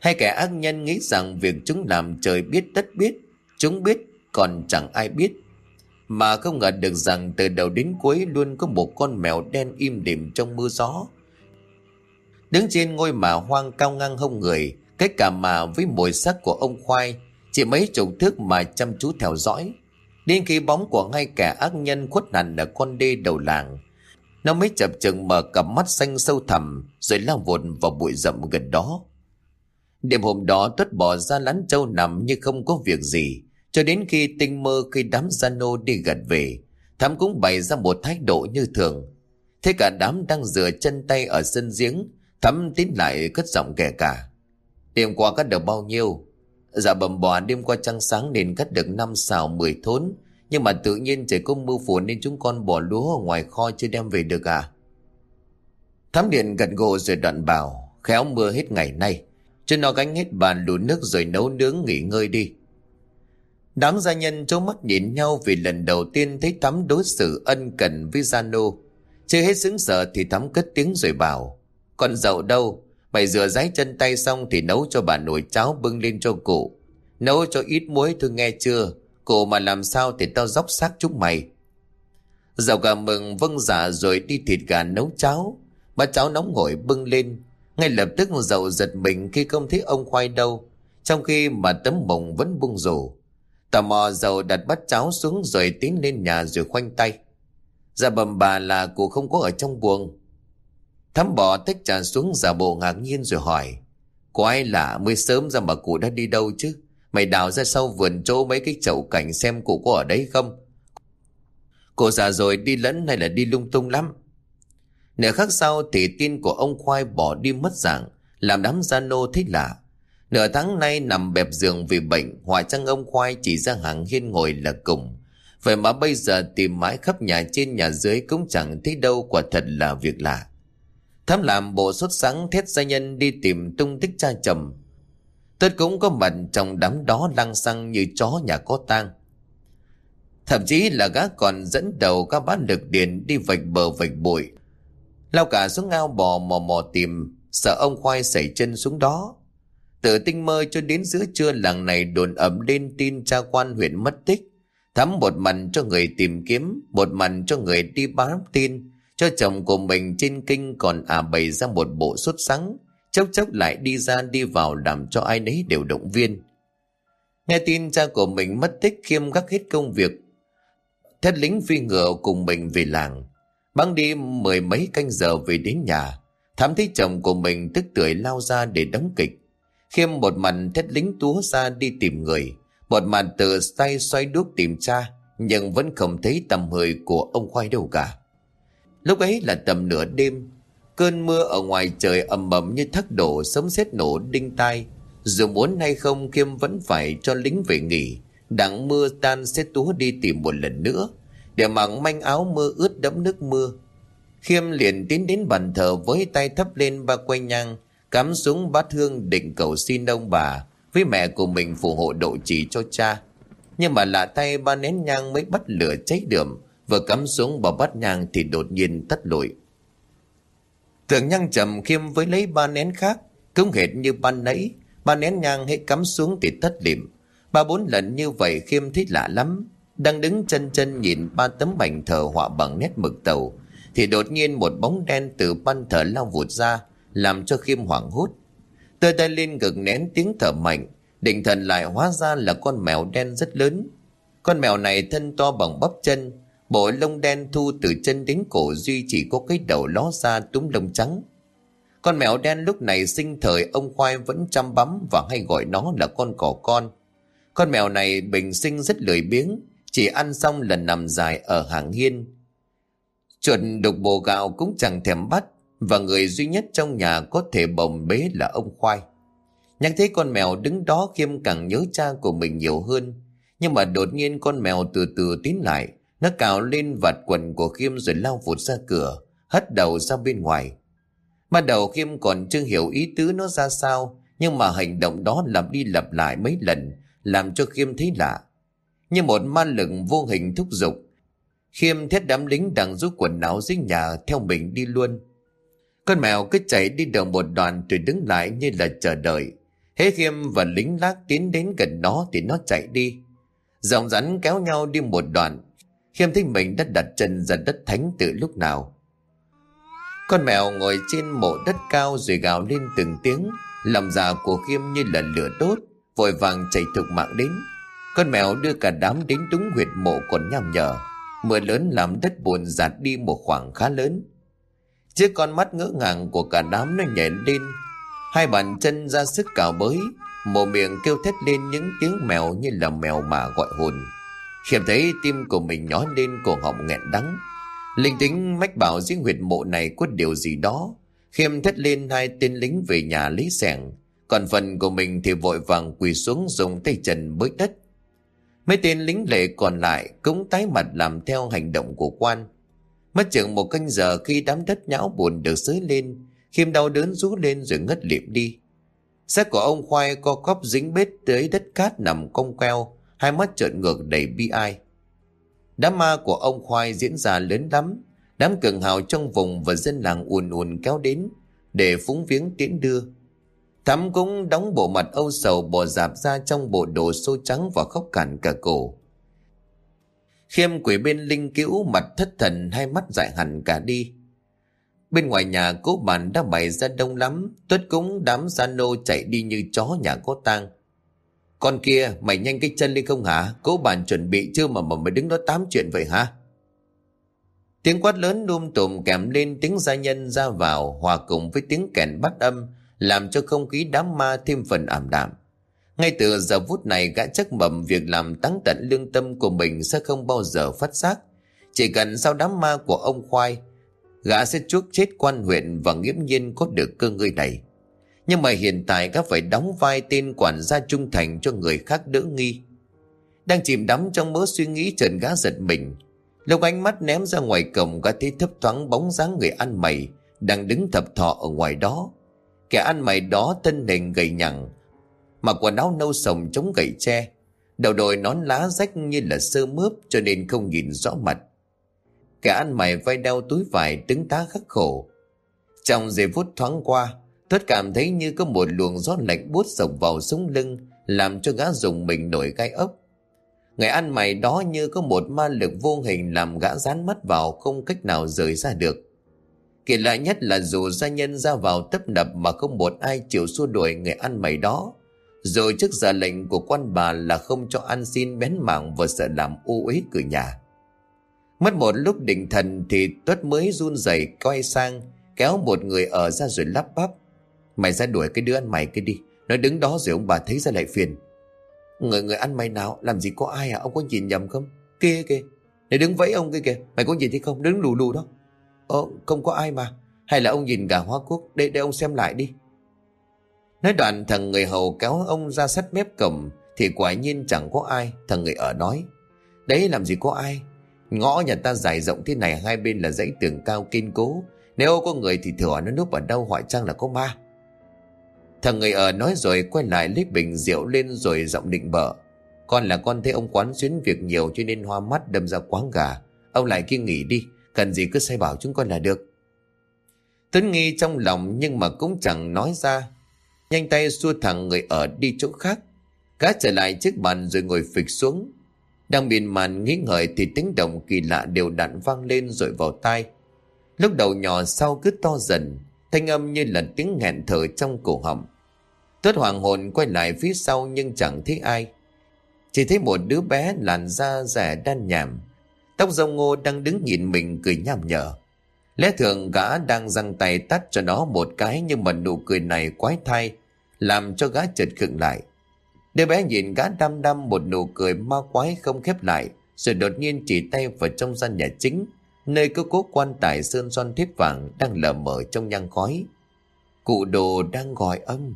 Hai kẻ ác nhân nghĩ rằng việc chúng làm trời biết đất biết, chúng biết còn chẳng ai biết. Mà không ngờ được rằng từ đầu đến cuối luôn có một con mèo đen im đềm trong mưa gió. Đứng trên ngôi mả hoang cao ngang hông người, cái cả mà với mùi sắc của ông khoai, chỉ mấy chục thước mà chăm chú theo dõi. Đến khi bóng của hai kẻ ác nhân khuất hẳn ở con đê đầu làng, nó mới chập chừng mở cặp mắt xanh sâu thẳm rồi lao vụt vào bụi rậm gần đó. Đêm hôm đó Tuất bỏ ra lán châu nằm như không có việc gì, cho đến khi tinh mơ khi đám gian nô đi gần về, Thắm cũng bày ra một thái độ như thường. Thế cả đám đang rửa chân tay ở sân giếng, Thắm tín lại cất giọng kẻ cả. Đêm qua cắt được bao nhiêu? Dạ bầm bò đêm qua trăng sáng nên cắt được 5 xào 10 thốn, nhưng mà tự nhiên trời có mưa phùn nên chúng con bỏ lúa ở ngoài kho chưa đem về được à? Thám điện gật gù rồi đoạn bảo, khéo mưa hết ngày nay. Cho nó gánh hết bàn lũ nước rồi nấu nướng nghỉ ngơi đi. Đám gia nhân trố mắt nhìn nhau vì lần đầu tiên thấy Thắm đối xử ân cần với Giano. Chưa hết sững sờ thì Thắm cất tiếng rồi bảo. Con dậu đâu? Mày rửa ráy chân tay xong thì nấu cho bà nồi cháo bưng lên cho cụ. Nấu cho ít muối thôi nghe chưa? Cụ mà làm sao thì tao dốc xác chúng mày. Dậu gà mừng vâng giả dạ rồi đi thịt gà nấu cháo. Bà cháo nóng hổi bưng lên. Ngay lập tức dậu giật mình khi không thấy ông khoai đâu. Trong khi mà tấm mộng vẫn bung rổ. Tò mò dậu đặt bát cháo xuống rồi tiến lên nhà rồi khoanh tay. Dạ bầm bà là cụ không có ở trong buồng. Thắm bỏ tách trà xuống giả bộ ngạc nhiên rồi hỏi. Có ai lạ mới sớm ra mà cụ đã đi đâu chứ? Mày đào ra sau vườn chỗ mấy cái chậu cảnh xem cụ có ở đấy không? Cụ già rồi đi lẫn hay là đi lung tung lắm. Nửa khắc sau thì tin của ông Khoai bỏ đi mất dạng, làm đám gia nô thích lạ. Nửa tháng nay nằm bẹp giường vì bệnh, hòa trăng ông Khoai chỉ ra hàng hiên ngồi là cùng. Vậy mà bây giờ tìm mãi khắp nhà trên nhà dưới cũng chẳng thấy đâu quả thật là việc lạ. Thám làm bộ sốt sáng thét gia nhân đi tìm tung tích cha chồng. Tất cũng có mặt trong đám đó lăng xăng như chó nhà có tang. Thậm chí là gã còn dẫn đầu các bát lực điền đi vạch bờ vạch bụi. Lao cả xuống ao bò mò mò tìm, sợ ông khoai xảy chân xuống đó. Từ tinh mơ cho đến giữa trưa làng này đồn ẩm lên tin cha quan huyện mất tích. Thắm một mặt cho người tìm kiếm, một mặt cho người đi báo tin, cho chồng của mình trên kinh còn à bày ra một bộ xuất sắng, chốc chốc lại đi ra đi vào làm cho ai nấy đều động viên. Nghe tin cha của mình mất tích khiêm gác hết công việc. Thét lính phi ngựa cùng mình về làng. Băng đi mười mấy canh giờ về đến nhà. Thám thấy chồng của mình tức tưởi lao ra để đóng kịch. Khiêm một mặt thét lính túa ra đi tìm người. Một mặt từ tay xoay đuốc tìm cha. Nhưng vẫn không thấy tầm hơi của ông khoai đâu cả. Lúc ấy là tầm nửa đêm. Cơn mưa ở ngoài trời ầm ầm như thác đổ sấm sét nổ đinh tai dù muốn hay không, Khiêm vẫn phải cho lính về nghỉ Đặng mưa tan sẽ túa đi tìm một lần nữa, Để mặc manh áo mưa ướt đẫm nước mưa Khiêm liền tiến đến bàn thờ với tay thấp lên ba quay nhang Cắm xuống bát hương định cầu xin ông bà Với mẹ của mình phù hộ độ trì cho cha Nhưng mà lạ tay ba nén nhang mới bắt lửa cháy đượm, Vừa cắm xuống vào bát nhang thì đột nhiên tắt lụi Tưởng nhang trầm khiêm với lấy ba nén khác, Cũng hệt như ban nãy Ba nén nhang hết cắm xuống thì tắt liệm. Ba bốn lần như vậy khiêm thấy lạ lắm. Đang đứng chân chân nhìn ba tấm bành thờ họa bằng nét mực tàu. Thì đột nhiên một bóng đen từ ban thờ lao vụt ra. Làm cho khiêm hoảng hốt. Tơi tay lên ngực nén tiếng thở mạnh. Định thần lại hóa ra là con mèo đen rất lớn. Con mèo này thân to bằng bắp chân. Bộ lông đen thu từ chân đến cổ Duy chỉ có cái đầu ló ra túm lông trắng. Con mèo đen lúc này sinh thời ông Khoai vẫn chăm bắm và hay gọi nó là con cỏ con. Con mèo này bình sinh rất lười biếng, chỉ ăn xong lần nằm dài ở hàng hiên. Chuột đục bồ gạo cũng chẳng thèm bắt, và người duy nhất trong nhà có thể bồng bế là ông Khoai. Nhắc thấy con mèo đứng đó Khiêm càng nhớ cha của mình nhiều hơn. Nhưng mà đột nhiên con mèo từ từ tiến lại, nó cào lên vạt quần của Khiêm rồi lao vụt ra cửa, hất đầu ra bên ngoài. Ban đầu Khiêm còn chưa hiểu ý tứ nó ra sao, nhưng mà hành động đó lặp đi lặp lại mấy lần, làm cho Khiêm thấy lạ. Như một ma lực vô hình thúc giục, Khiêm thét đám lính đang rút quần áo dưới nhà theo mình đi luôn. Con mèo cứ chạy đi được một đoạn rồi đứng lại như là chờ đợi. Hế Khiêm và lính lác tiến đến gần nó thì nó chạy đi. Dòng rắn kéo nhau đi một đoạn. Khiêm thấy mình đã đặt chân ra đất thánh từ lúc nào. Con mèo ngồi trên mộ đất cao rồi gào lên từng tiếng. Lòng già của Khiêm như là lửa đốt, vội vàng chạy thục mạng đến. Con mèo đưa cả đám đến đúng huyệt mộ còn nhằm nhở. Mưa lớn làm đất buồn giạt đi một khoảng khá lớn. Chiếc con mắt ngỡ ngàng của cả đám nó nhảy lên. Hai bàn chân ra sức cào bới, mồm miệng kêu thét lên những tiếng mèo như là mèo mà gọi hồn. Khiêm thấy tim của mình nhói lên cổ họng nghẹn đắng. Linh tính mách bảo dưới huyệt mộ này có điều gì đó. Khiêm thét lên hai tên lính về nhà lấy sẻng. Còn phần của mình thì vội vàng quỳ xuống dùng tay trần bới đất. Mấy tên lính lệ còn lại cũng tái mặt làm theo hành động của quan. Mất chừng một canh giờ khi đám đất nhão buồn được xới lên, Khiêm đau đớn rú lên rồi ngất liệm đi. Xác của ông Khoai co cóp dính bết tới đất cát nằm cong queo, hai mắt trợn ngược đầy bi ai. Đám ma của ông Khoai diễn ra lớn lắm. Đám cường hào trong vùng và dân làng ùn ùn kéo đến để phúng viếng tiễn đưa. Thắm cũng đóng bộ mặt âu sầu bò dạp ra trong bộ đồ xô trắng và khóc cản cả cổ. Khiêm quỷ bên linh cữu mặt thất thần hai mắt dại hẳn cả đi. Bên ngoài nhà cố bàn đã bày ra đông lắm, tuất cúng đám gia nô chạy đi như chó nhà có tang. Con kia mày nhanh cái chân lên không hả Cố bàn chuẩn bị chưa mà mà mày đứng đó tám chuyện vậy hả Tiếng quát lớn đum tùm kèm lên tiếng gia nhân ra vào Hòa cùng với tiếng kèn bắt âm Làm cho không khí đám ma thêm phần ảm đạm ngay từ giờ phút này gã chắc mầm việc làm tăng tận lương tâm của mình sẽ không bao giờ phát giác Chỉ cần sau đám ma của ông Khoai Gã sẽ chuốc chết quan huyện và nghiễm nhiên có được cơ ngơi này nhưng mà hiện tại gã phải đóng vai tên quản gia trung thành cho người khác đỡ nghi. Đang chìm đắm trong mớ suy nghĩ trần gã giật mình. Lúc ánh mắt ném ra ngoài cổng gã thấy thấp thoáng bóng dáng người ăn mày đang đứng thập thọ ở ngoài đó. Kẻ ăn mày đó thân hình gầy nhẳng, mặc quần áo nâu sồng chống gậy tre. Đầu đội nón lá rách như là sơ mướp cho nên không nhìn rõ mặt. Kẻ ăn mày vai đeo túi vải đứng tá khắc khổ. Trong giây phút thoáng qua, Tuất cảm thấy như có một luồng gió lạnh buốt sộc vào sống lưng, làm cho gã dùng mình nổi gai ốc. Người ăn mày đó như có một ma lực vô hình làm gã dán mắt vào không cách nào rời ra được. Kỳ lạ nhất là dù gia nhân ra vào tấp nập mà không một ai chịu xua đuổi người ăn mày đó. Rồi trước giờ lệnh của quan bà là không cho ăn xin bén mảng và sợ làm u uế cửa nhà. Mất một lúc định thần thì tuất mới run rẩy quay sang kéo một người ở ra rồi lắp bắp. Mày ra đuổi cái đứa ăn mày kia đi. Nó đứng đó rồi ông bà thấy ra lại phiền. Người người ăn mày nào làm gì có ai à ông có nhìn nhầm không? Kia kìa. Này đứng vẫy ông kia kìa. Mày có nhìn thấy không? Đứng lù lù đó. Ờ không có ai mà. Hay là ông nhìn gà hoa quốc. Để, để ông xem lại đi. Nói đoạn thằng người hầu kéo ông ra sát mép cổng thì quả nhiên chẳng có ai. Thằng người ở nói. Đấy làm gì có ai. Ngõ nhà ta dài rộng thế này hai bên là dãy tường cao kiên cố. Nếu có người thì thừa nó núp ở đâu hỏi chăng là có ma. Thằng người ở nói rồi quay lại lấy bình rượu lên rồi giọng định bợ. Con là con thấy ông quán xuyến việc nhiều cho nên hoa mắt đâm ra quán gà. Ông lại kia nghỉ đi, cần gì cứ say bảo chúng con là được. Tuấn nghi trong lòng nhưng mà cũng chẳng nói ra. Nhanh tay xua thẳng người ở đi chỗ khác. Gã trở lại chiếc bàn rồi ngồi phịch xuống. Đang miền màn nghĩ ngợi thì tiếng động kỳ lạ đều đặn vang lên rồi vào tai. Lúc đầu nhỏ sau cứ to dần, thanh âm như là tiếng nghẹn thở trong cổ họng. Tuất hoàng hồn quay lại phía sau nhưng chẳng thấy ai. Chỉ thấy một đứa bé làn da rẻ đan nhảm. Tóc rông ngô đang đứng nhìn mình cười nham nhở. Lẽ thường gã đang răng tay tắt cho nó một cái nhưng mà nụ cười này quái thai, làm cho gã chợt khựng lại. Đứa bé nhìn gã đăm đăm một nụ cười ma quái không khép lại, rồi đột nhiên chỉ tay vào trong gian nhà chính, nơi có cố quan tài sơn son thiếp vàng đang lờ mờ trong nhang khói. Cụ đồ đang gọi âm.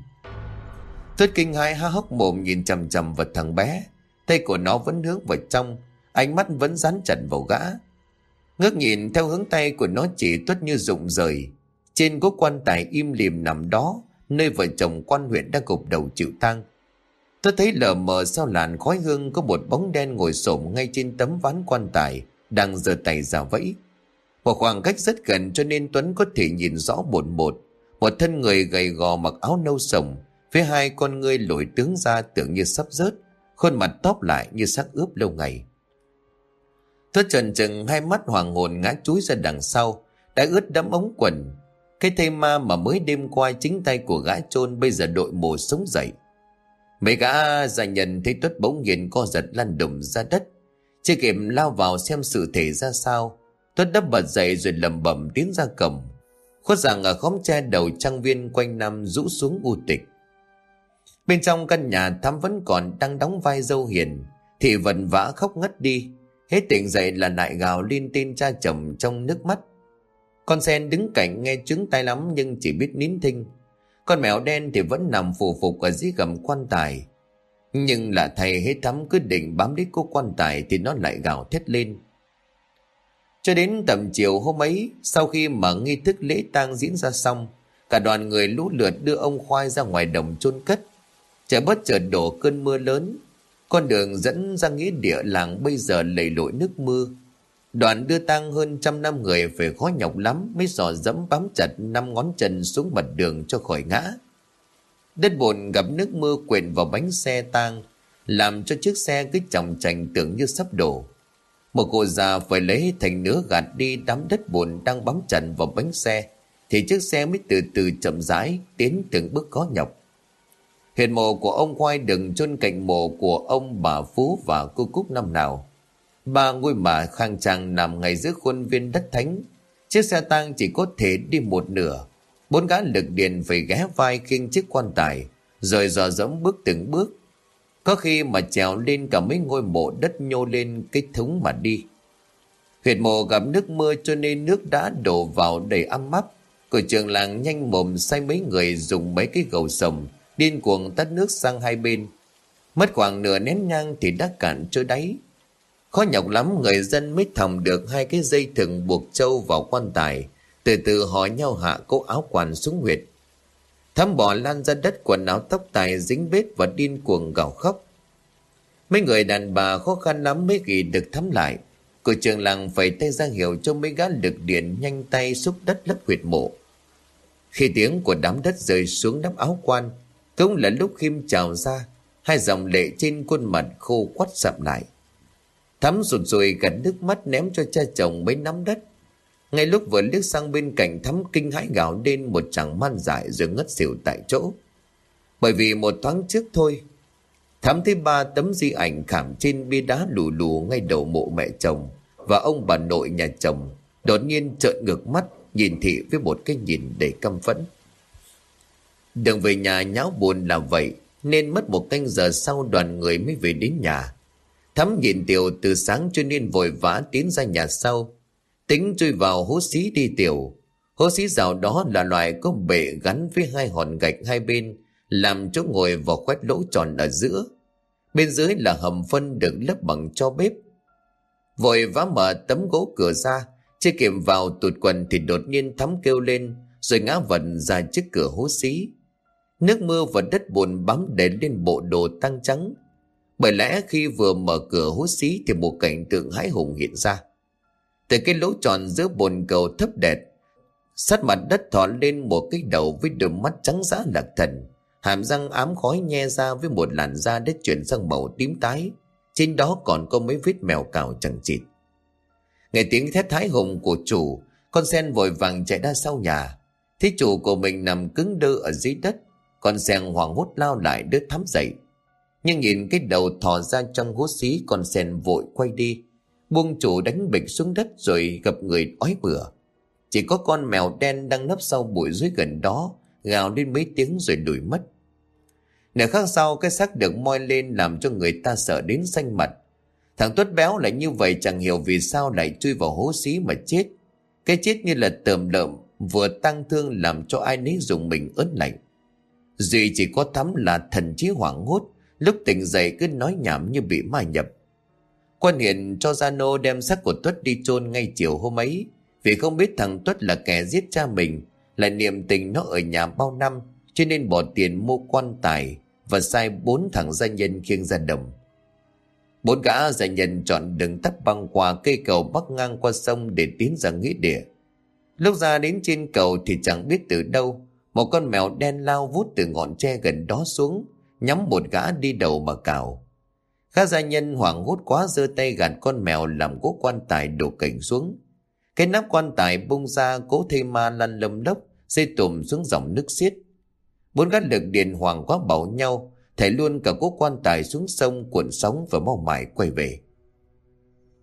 Tuyết kinh hai há hốc mồm nhìn chầm chầm vào thằng bé. Tay của nó vẫn hướng vào trong, ánh mắt vẫn dán chặt vào gã. Ngước nhìn theo hướng tay của nó chỉ tuất như rụng rời. Trên cố quan tài im lìm nằm đó, nơi vợ chồng quan huyện đang gục đầu chịu tang. Tôi thấy lờ mờ sau làn khói hương có một bóng đen ngồi xổm ngay trên tấm ván quan tài, đang giơ tay giả vẫy. Một khoảng cách rất gần cho nên Tuấn có thể nhìn rõ một một. Một thân người gầy gò mặc áo nâu sồng, Phía hai con ngươi lồi tướng ra tưởng như sắp rớt, khuôn mặt tóp lại như xác ướp lâu ngày. Tôi trần trừng hai mắt hoàng hồn ngã chúi ra đằng sau, đã ướt đẫm ống quần. Cái thây ma mà mới đêm qua chính tay của gã chôn bây giờ đội mồ sống dậy. Mấy gã già nhận thấy tuất bỗng nhiên co giật lăn đùng ra đất. Chưa kịp lao vào xem sự thể ra sao. Tuất đắp bật dậy rồi lầm bẩm tiến ra cầm. Khuất rằng ở khóm tre đầu trang viên quanh năm rũ xuống u tịch. Bên trong căn nhà Thắm vẫn còn đang đóng vai dâu hiền Thì vần vã khóc ngất đi Hết tỉnh dậy là lại gào lên tên cha chồng trong nước mắt con sen đứng cạnh nghe chứng tay lắm nhưng chỉ biết nín thinh Con mèo đen thì vẫn nằm phù phục ở dưới gầm quan tài Nhưng là thầy hết thắm quyết định bám đến cô quan tài thì nó lại gào thét lên cho đến tầm chiều hôm ấy, sau khi mà nghi thức lễ tang diễn ra xong, cả đoàn người lũ lượt đưa ông Khoai ra ngoài đồng chôn cất. Trời bất chợt đổ cơn mưa lớn. Con đường dẫn ra nghĩa địa làng bây giờ lầy lội nước mưa. Đoàn đưa tang hơn trăm năm người phải khó nhọc lắm mới dò dẫm bám chặt năm ngón chân xuống mặt đường cho khỏi ngã. Đất bùn gặp nước mưa quyện vào bánh xe tang, làm cho chiếc xe cứ chồng chành tưởng như sắp đổ. Một cô già phải lấy thành nứa gạt đi đám đất bùn đang bám chặt vào bánh xe, thì chiếc xe mới từ từ chậm rãi tiến từng bước có nhọc. Hiện mộ của ông Khoai đừng chôn cạnh mộ của ông bà Phú và cô Cúc năm nào. Ba ngôi mả khang trang nằm ngay giữa khuôn viên đất thánh. Chiếc xe tang chỉ có thể đi một nửa. Bốn gã lực điện phải ghé vai khiêng chiếc quan tài, rồi dò dẫm bước từng bước. Có khi mà trèo lên cả mấy ngôi mộ đất nhô lên cái thúng mà đi. Huyệt mộ gặp nước mưa cho nên nước đã đổ vào đầy âm mắp. Cửa trường làng nhanh mồm say mấy người dùng mấy cái gầu sồng điên cuồng tắt nước sang hai bên. Mất khoảng nửa nén nhang thì đã cạn trôi đáy. Khó nhọc lắm người dân mới thòng được hai cái dây thừng buộc trâu vào quan tài, từ từ họ nhau hạ cố áo quần xuống huyệt. Thắm bỏ lan ra đất quần áo tóc tài dính vết và điên cuồng gào khóc. Mấy người đàn bà khó khăn lắm mới ghi được thắm lại. Cô trường làng phải tay ra hiệu cho mấy gã lực điện nhanh tay xúc đất lấp huyệt mộ. Khi tiếng của đám đất rơi xuống đắp áo quan, cũng là lúc Khiêm trào ra, hai dòng lệ trên khuôn mặt khô quắt sậm lại. Thắm rụt rồi gạt nước mắt ném cho cha chồng mấy nắm đất. Ngay lúc vừa liếc sang bên cạnh Thắm kinh hãi gào lên một chàng man dại rồi ngất xỉu tại chỗ. Bởi vì một thoáng trước thôi, Thắm thấy ba tấm di ảnh khảm trên bia đá lù lù ngay đầu mộ mẹ chồng và ông bà nội nhà chồng đột nhiên trợn ngược mắt nhìn thị với một cái nhìn đầy căm phẫn. Đường về nhà nháo buồn là vậy nên mất một canh giờ sau đoàn người mới về đến nhà. Thắm nhìn tiểu từ sáng cho nên vội vã tiến ra nhà sau. Tính chui vào hố xí đi tiểu. Hố xí rào đó là loại có bệ gắn với hai hòn gạch hai bên, làm chỗ ngồi vào khoét lỗ tròn ở giữa. Bên dưới là hầm phân được lấp bằng cho bếp. Vội vã mở tấm gỗ cửa ra, chưa kịp vào tụt quần thì đột nhiên thắm kêu lên, rồi ngã vật ra trước cửa hố xí. Nước mưa và đất bùn bám để lên bộ đồ tăng trắng, bởi lẽ khi vừa mở cửa hút xí thì một cảnh tượng hãi hùng hiện ra. Từ cái lỗ tròn giữa bồn cầu thấp đẹp, sát mặt đất thọ lên một cái đầu với đôi mắt trắng giá lạc thần. Hàm răng ám khói nhe ra với một làn da đất chuyển sang màu tím tái. Trên đó còn có mấy vết mèo cào chẳng chịt. Nghe tiếng thét thái hùng của chủ, con sen vội vàng chạy ra sau nhà. Thấy chủ của mình nằm cứng đơ ở dưới đất, con sen hoảng hốt lao lại đứt thắm dậy. Nhưng nhìn cái đầu thò ra trong hố xí còn sèn vội quay đi. Buông chủ đánh bịch xuống đất rồi gặp người ói bừa. Chỉ có con mèo đen đang nấp sau bụi dưới gần đó, gào lên mấy tiếng rồi đuổi mất. Nửa khác sau cái xác được moi lên làm cho người ta sợ đến xanh mặt. Thằng Tuất béo lại như vậy chẳng hiểu vì sao lại chui vào hố xí mà chết. Cái chết như là tờm lợm, vừa tăng thương làm cho ai nấy dùng mình ớn lạnh. Duy chỉ có thắm là thần trí hoảng hốt, Lúc tỉnh dậy cứ nói nhảm như bị ma nhập. Quan hiện cho Zano đem xác của Tuất đi chôn ngay chiều hôm ấy. Vì không biết thằng Tuất là kẻ giết cha mình, là niềm tình nó ở nhà bao năm, cho nên bỏ tiền mua quan tài và sai bốn thằng gia nhân khiêng ra đồng. Bốn gã gia nhân chọn đường tắt băng qua cây cầu bắc ngang qua sông để tiến ra nghĩa địa. Lúc ra đến trên cầu thì chẳng biết từ đâu, một con mèo đen lao vút từ ngọn tre gần đó xuống, nhắm một gã đi đầu mà cào. Gã gia nhân hoảng hốt quá giơ tay gạt con mèo làm cố quan tài đổ cảnh xuống. Cái nắp quan tài bung ra cố thê ma lăn lâm lốc, dây tùm xuống dòng nước xiết. Bốn gã lực điện hoàng quá bảo nhau, thảy luôn cả cố quan tài xuống sông cuộn sóng và mau mải quay về.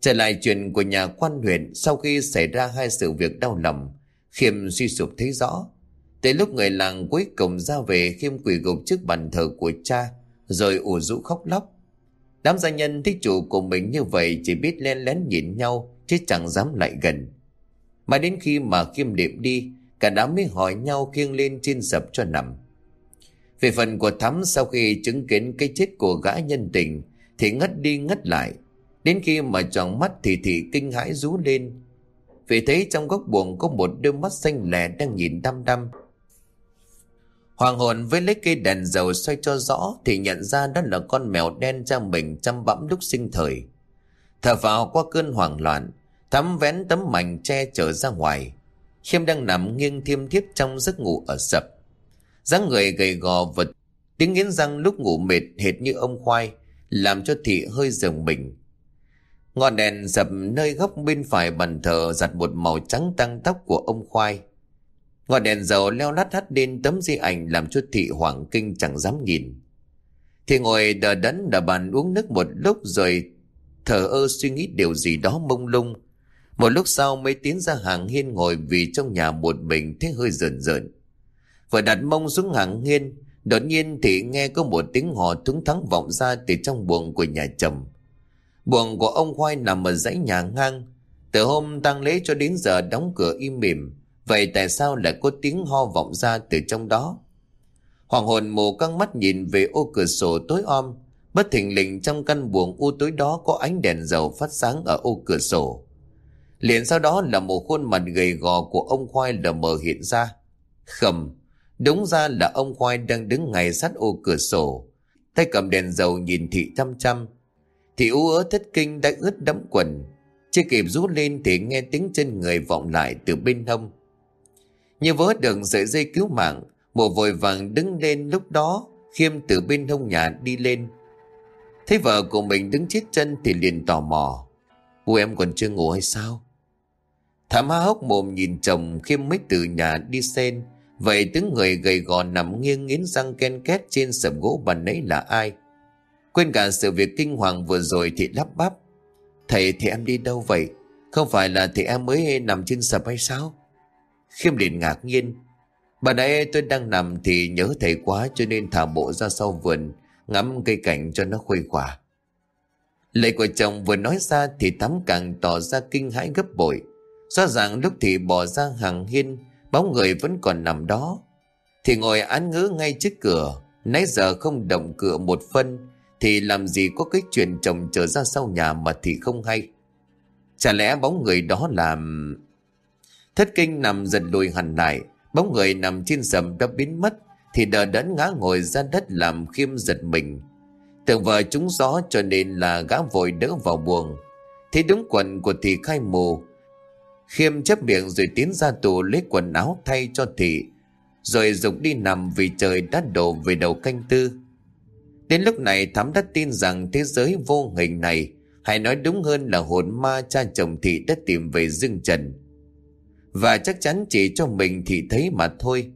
Trở lại chuyện của nhà quan huyện sau khi xảy ra hai sự việc đau lòng, Khiêm suy sụp thấy rõ. Tới lúc người làng cuối cùng ra về khiêm quỳ gục trước bàn thờ của cha, rồi ủ rũ khóc lóc. Đám gia nhân thích chủ của mình như vậy chỉ biết len lén nhìn nhau, chứ chẳng dám lại gần. Mà đến khi mà khiêm điệm đi, cả đám mới hỏi nhau khiêng lên trên sập cho nằm. Về phần của Thắm sau khi chứng kiến cái chết của gã nhân tình, thì ngất đi ngất lại. Đến khi mà tròn mắt thì thì kinh hãi rú lên. Vì thấy trong góc buồng có một đôi mắt xanh lẻ đang nhìn đăm đăm Hoàng hồn với lấy cây đèn dầu xoay cho rõ thì nhận ra đó là con mèo đen cha mình chăm bẵm lúc sinh thời. Thở vào qua cơn hoảng loạn, thắm vén tấm mảnh che trở ra ngoài. Khiêm đang nằm nghiêng thiêm thiếp trong giấc ngủ ở sập. dáng người gầy gò vật, tiếng nghiến răng lúc ngủ mệt hệt như ông khoai, làm cho thị hơi rừng mình. Ngọn đèn dập nơi góc bên phải bàn thờ giặt một màu trắng tăng tóc của ông khoai. Ngọn đèn dầu leo lắt hắt lên tấm di ảnh làm cho thị hoảng kinh chẳng dám nhìn. Thì ngồi đờ đẫn đờ bàn uống nước một lúc rồi thở ơ suy nghĩ điều gì đó mông lung. Một lúc sau mới tiến ra hàng hiên ngồi vì trong nhà một mình thế hơi rợn rợn. Vừa đặt mông xuống hàng hiên, đột nhiên thị nghe có một tiếng hò thúng thắng vọng ra từ trong buồng của nhà chồng. Buồng của ông Khoai nằm ở dãy nhà ngang. Từ hôm tang lễ cho đến giờ đóng cửa im mỉm, Vậy tại sao lại có tiếng ho vọng ra từ trong đó? Hoàng hồn mù căng mắt nhìn về ô cửa sổ tối om. Bất thình lình trong căn buồng u tối đó có ánh đèn dầu phát sáng ở ô cửa sổ. Liền sau đó là một khuôn mặt gầy gò của ông Khoai lờ mờ hiện ra. Khầm, đúng ra là ông Khoai đang đứng ngay sát ô cửa sổ. Tay cầm đèn dầu nhìn thị chăm chăm. Thì u ớ thất kinh đã ướt đẫm quần Chưa kịp rút lên thì nghe tiếng chân người vọng lại từ bên hông như vớ được sợi dây cứu mạng Mùa vội vàng đứng lên lúc đó, Khiêm từ bên hông nhà đi lên. Thấy vợ của mình đứng chết chân thì liền tò mò. Cô em còn chưa ngủ hay sao? Thảm há hốc mồm nhìn chồng Khiêm mới từ nhà đi sen Vậy tiếng người gầy gò nằm nghiêng nghiến răng ken két trên sầm gỗ bàn nấy là ai? Quên cả sự việc kinh hoàng vừa rồi thì lắp bắp. Thầy, thì em đi đâu vậy? Không phải là thì em mới nằm trên sập hay sao? Khiêm liền ngạc nhiên Bà nãy tôi đang nằm thì nhớ thầy quá cho nên thả bộ ra sau vườn ngắm cây cảnh cho nó khuây khỏa. Lời của chồng vừa nói ra thì Thắm càng tỏ ra kinh hãi gấp bội. Rõ ràng lúc thì bỏ ra hàng hiên, bóng người vẫn còn nằm đó. Thì ngồi án ngữ ngay trước cửa, nãy giờ không động cửa một phân, thì làm gì có cái chuyện chồng trở ra sau nhà mà thì không hay. Chả lẽ bóng người đó làm... Thất kinh nằm giật lùi hẳn lại, bóng người nằm trên sầm đã biến mất, thì đờ đẫn ngã ngồi ra đất làm khiêm giật mình. Tưởng vợ trúng gió cho nên là gã vội đỡ vào buồng. Thấy đúng quần của thị khai mù khiêm chấp miệng rồi tiến ra tù lấy quần áo thay cho thị rồi dục đi nằm vì trời đã đổ về đầu canh tư. Đến lúc này thắm đã tin rằng thế giới vô hình này hay nói đúng hơn là hồn ma cha chồng thị đã tìm về dương trần và chắc chắn chỉ cho mình thì thấy mà thôi.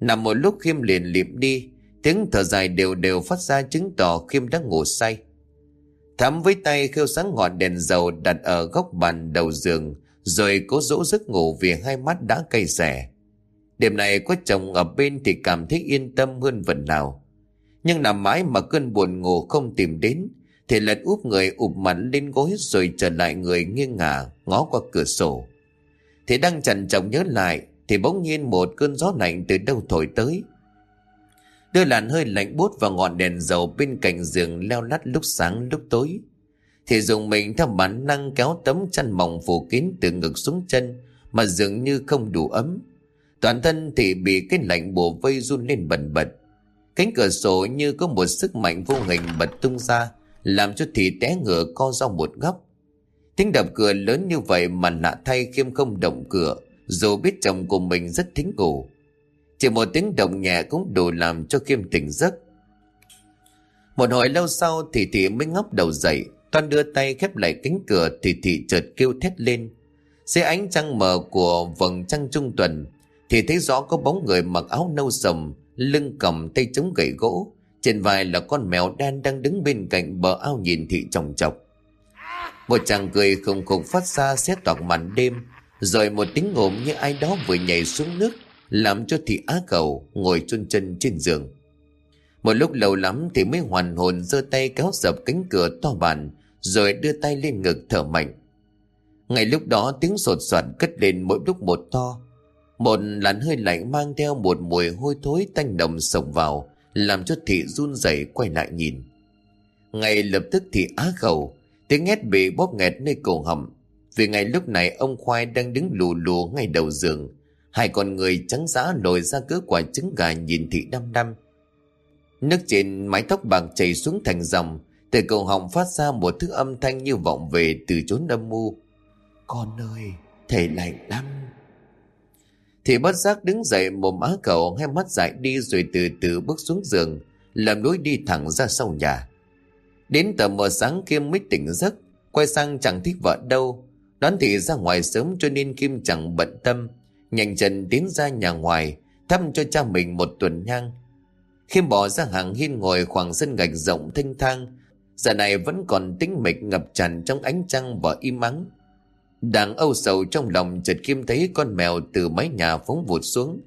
Nằm một lúc Khiêm liền liệm đi, Tiếng thở dài đều đều phát ra chứng tỏ Khiêm đã ngủ say. Thắm với tay khêu sáng ngọn đèn dầu đặt ở góc bàn đầu giường, Rồi cố dỗ giấc ngủ vì hai mắt đã cay rẻ Đêm này có chồng ở bên thì cảm thấy yên tâm hơn phần nào. Nhưng nằm mãi mà cơn buồn ngủ không tìm đến, Thì lật úp người ụp mặt lên gối rồi trở lại người nghiêng ngả, ngó qua cửa sổ. Thì đang chần chồng nhớ lại, thì bỗng nhiên một cơn gió lạnh từ đâu thổi tới. Đưa làn hơi lạnh bút vào ngọn đèn dầu bên cạnh giường leo lắt lúc sáng, lúc tối. Thì dùng mình theo bản năng kéo tấm chăn mỏng phủ kín từ ngực xuống chân, Mà dường như không đủ ấm. Toàn thân thì bị cái lạnh bùa vây run lên bần bật. Cánh cửa sổ như có một sức mạnh vô hình bật tung ra, Làm cho thị té ngựa co ra một góc. Tiếng đập cửa lớn như vậy mà lạ thay khiêm không động cửa dù biết chồng của mình rất thính ngủ. Chỉ một tiếng động nhẹ cũng đủ làm cho khiêm tỉnh giấc. Một hồi lâu sau thì thị mới ngóc đầu dậy, toàn đưa tay khép lại cánh cửa thì thị chợt kêu thét lên. Dưới ánh trăng mờ của vầng trăng trung tuần, thì thấy rõ có bóng người mặc áo nâu sầm, lưng cầm tay chống gậy gỗ. Trên vai là con mèo đen đang đứng bên cạnh bờ ao nhìn thị chồng chọc. Một chàng cười khùng khùng phát ra xét toạc màn đêm, rồi một tiếng ngồm như ai đó vừa nhảy xuống nước Làm cho thị á cầu ngồi chôn chân trên giường. Một lúc lâu lắm thì mới hoàn hồn giơ tay kéo sập cánh cửa to bản Rồi đưa tay lên ngực thở mạnh. Ngay lúc đó tiếng sột soạt cất lên mỗi lúc một to. Một làn hơi lạnh mang theo một mùi hôi thối tanh đồng sộc vào Làm cho thị run rẩy quay lại nhìn. Ngay lập tức thị á khẩu Tiếng hét bị bóp nghẹt nơi cổ họng vì ngay lúc này ông Khoai đang đứng lù lù ngay đầu giường. Hai con người trắng giá lồi ra cỡ quả trứng gà nhìn thị đăm đăm. Nước trên mái tóc bạc chảy xuống thành dòng. Từ cầu họng phát ra một thứ âm thanh như vọng về từ chốn âm mưu. Con ơi, thầy lạnh lắm. Thì bất giác đứng dậy mồm á cầu hai mắt dại đi rồi từ từ bước xuống giường, làm lối đi thẳng ra sau nhà. Đến tầm mờ sáng kim mới tỉnh giấc, quay sang chẳng thích vợ đâu, đoán thị ra ngoài sớm cho nên Kim chẳng bận tâm. Nhanh chân tiến ra nhà ngoài Thăm cho cha mình một tuần nhang. Khiêm bỏ ra hàng hiên ngồi khoảng sân gạch rộng thanh thang Giờ này vẫn còn tính mịch ngập tràn trong ánh trăng và im ắng. Đang âu sầu trong lòng chợt Kim thấy con mèo từ mái nhà phóng vụt xuống.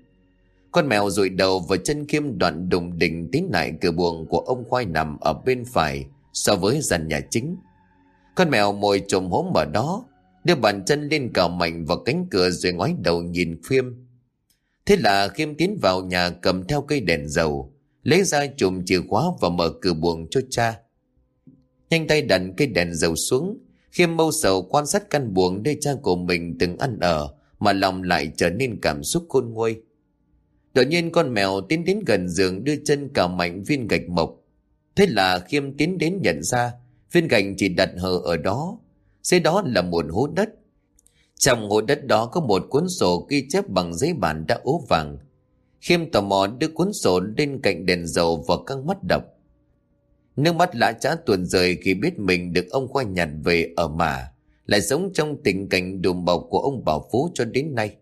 Con mèo rụi đầu vào chân Kim đoạn đùng đỉnh tiến lại cửa buồng của ông Khoai nằm ở bên phải so với dàn nhà chính. Con mèo mồi trồm hốm ở đó, đưa bàn chân lên cào mạnh vào cánh cửa rồi ngoái đầu nhìn Khiêm. Thế là Khiêm tiến vào nhà cầm theo cây đèn dầu, lấy ra chùm chìa khóa và mở cửa buồng cho cha. Nhanh tay đặt cây đèn dầu xuống, Khiêm mâu sầu quan sát căn buồng nơi cha của mình từng ăn ở, mà lòng lại trở nên cảm xúc khôn nguôi. Đột nhiên con mèo tiến đến gần giường đưa chân cào mạnh viên gạch mộc. Thế là Khiêm tiến đến nhận ra, Viên gạch chỉ đặt hờ ở đó. Dưới đó là một hố đất. Trong hố đất đó có một cuốn sổ ghi chép bằng giấy bản đã ố vàng. Khiêm tò mò đưa cuốn sổ lên cạnh đèn dầu và căng mắt đọc. Nước mắt lã trá tuần rời khi biết mình được ông khoai nhặt về ở mà, lại sống trong tình cảnh đùm bọc của ông Bảo Phú cho đến nay.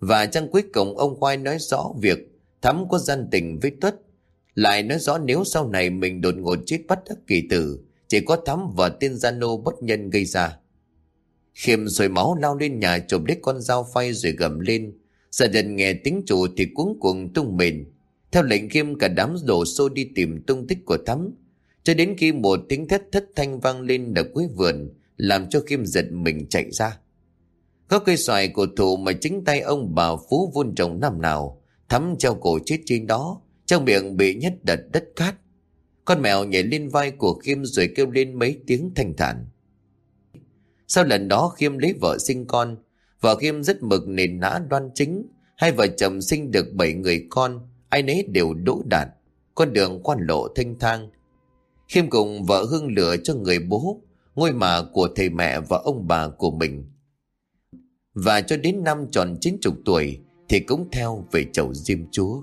Và trang cuối cùng ông khoai nói rõ việc Thắm có gian tình với Tuất, lại nói rõ nếu sau này mình đột ngột chết bắt các kỳ tử, chỉ có Thắm và tên gia nô bất nhân gây ra. Khiêm rồi máu lao lên nhà chụp lấy con dao phay rồi gầm lên. Giờ dần nghe tiếng chủ thì cuống cuồng tung mình Theo lệnh Khiêm cả đám đổ xô đi tìm tung tích của Thắm. Cho đến khi một tiếng thét thất thanh vang lên ở cuối vườn, làm cho Khiêm giật mình chạy ra. Gốc cây xoài của thủ mà chính tay ông bà Phú vun trồng năm nào, thắm treo cổ chết trên đó, trong miệng bị nhất đật đất cát. Con mèo nhảy lên vai của Khiêm rồi kêu lên mấy tiếng thanh thản. Sau lần đó Khiêm lấy vợ sinh con, vợ Khiêm rất mực nền nã đoan chính, hai vợ chồng sinh được bảy người con, ai nấy đều đỗ đạt, con đường quan lộ thanh thang. Khiêm cùng vợ hương lửa cho người bố, ngôi mà của thầy mẹ và ông bà của mình. Và cho đến năm tròn chín chục tuổi thì cũng theo về chầu Diêm Chúa.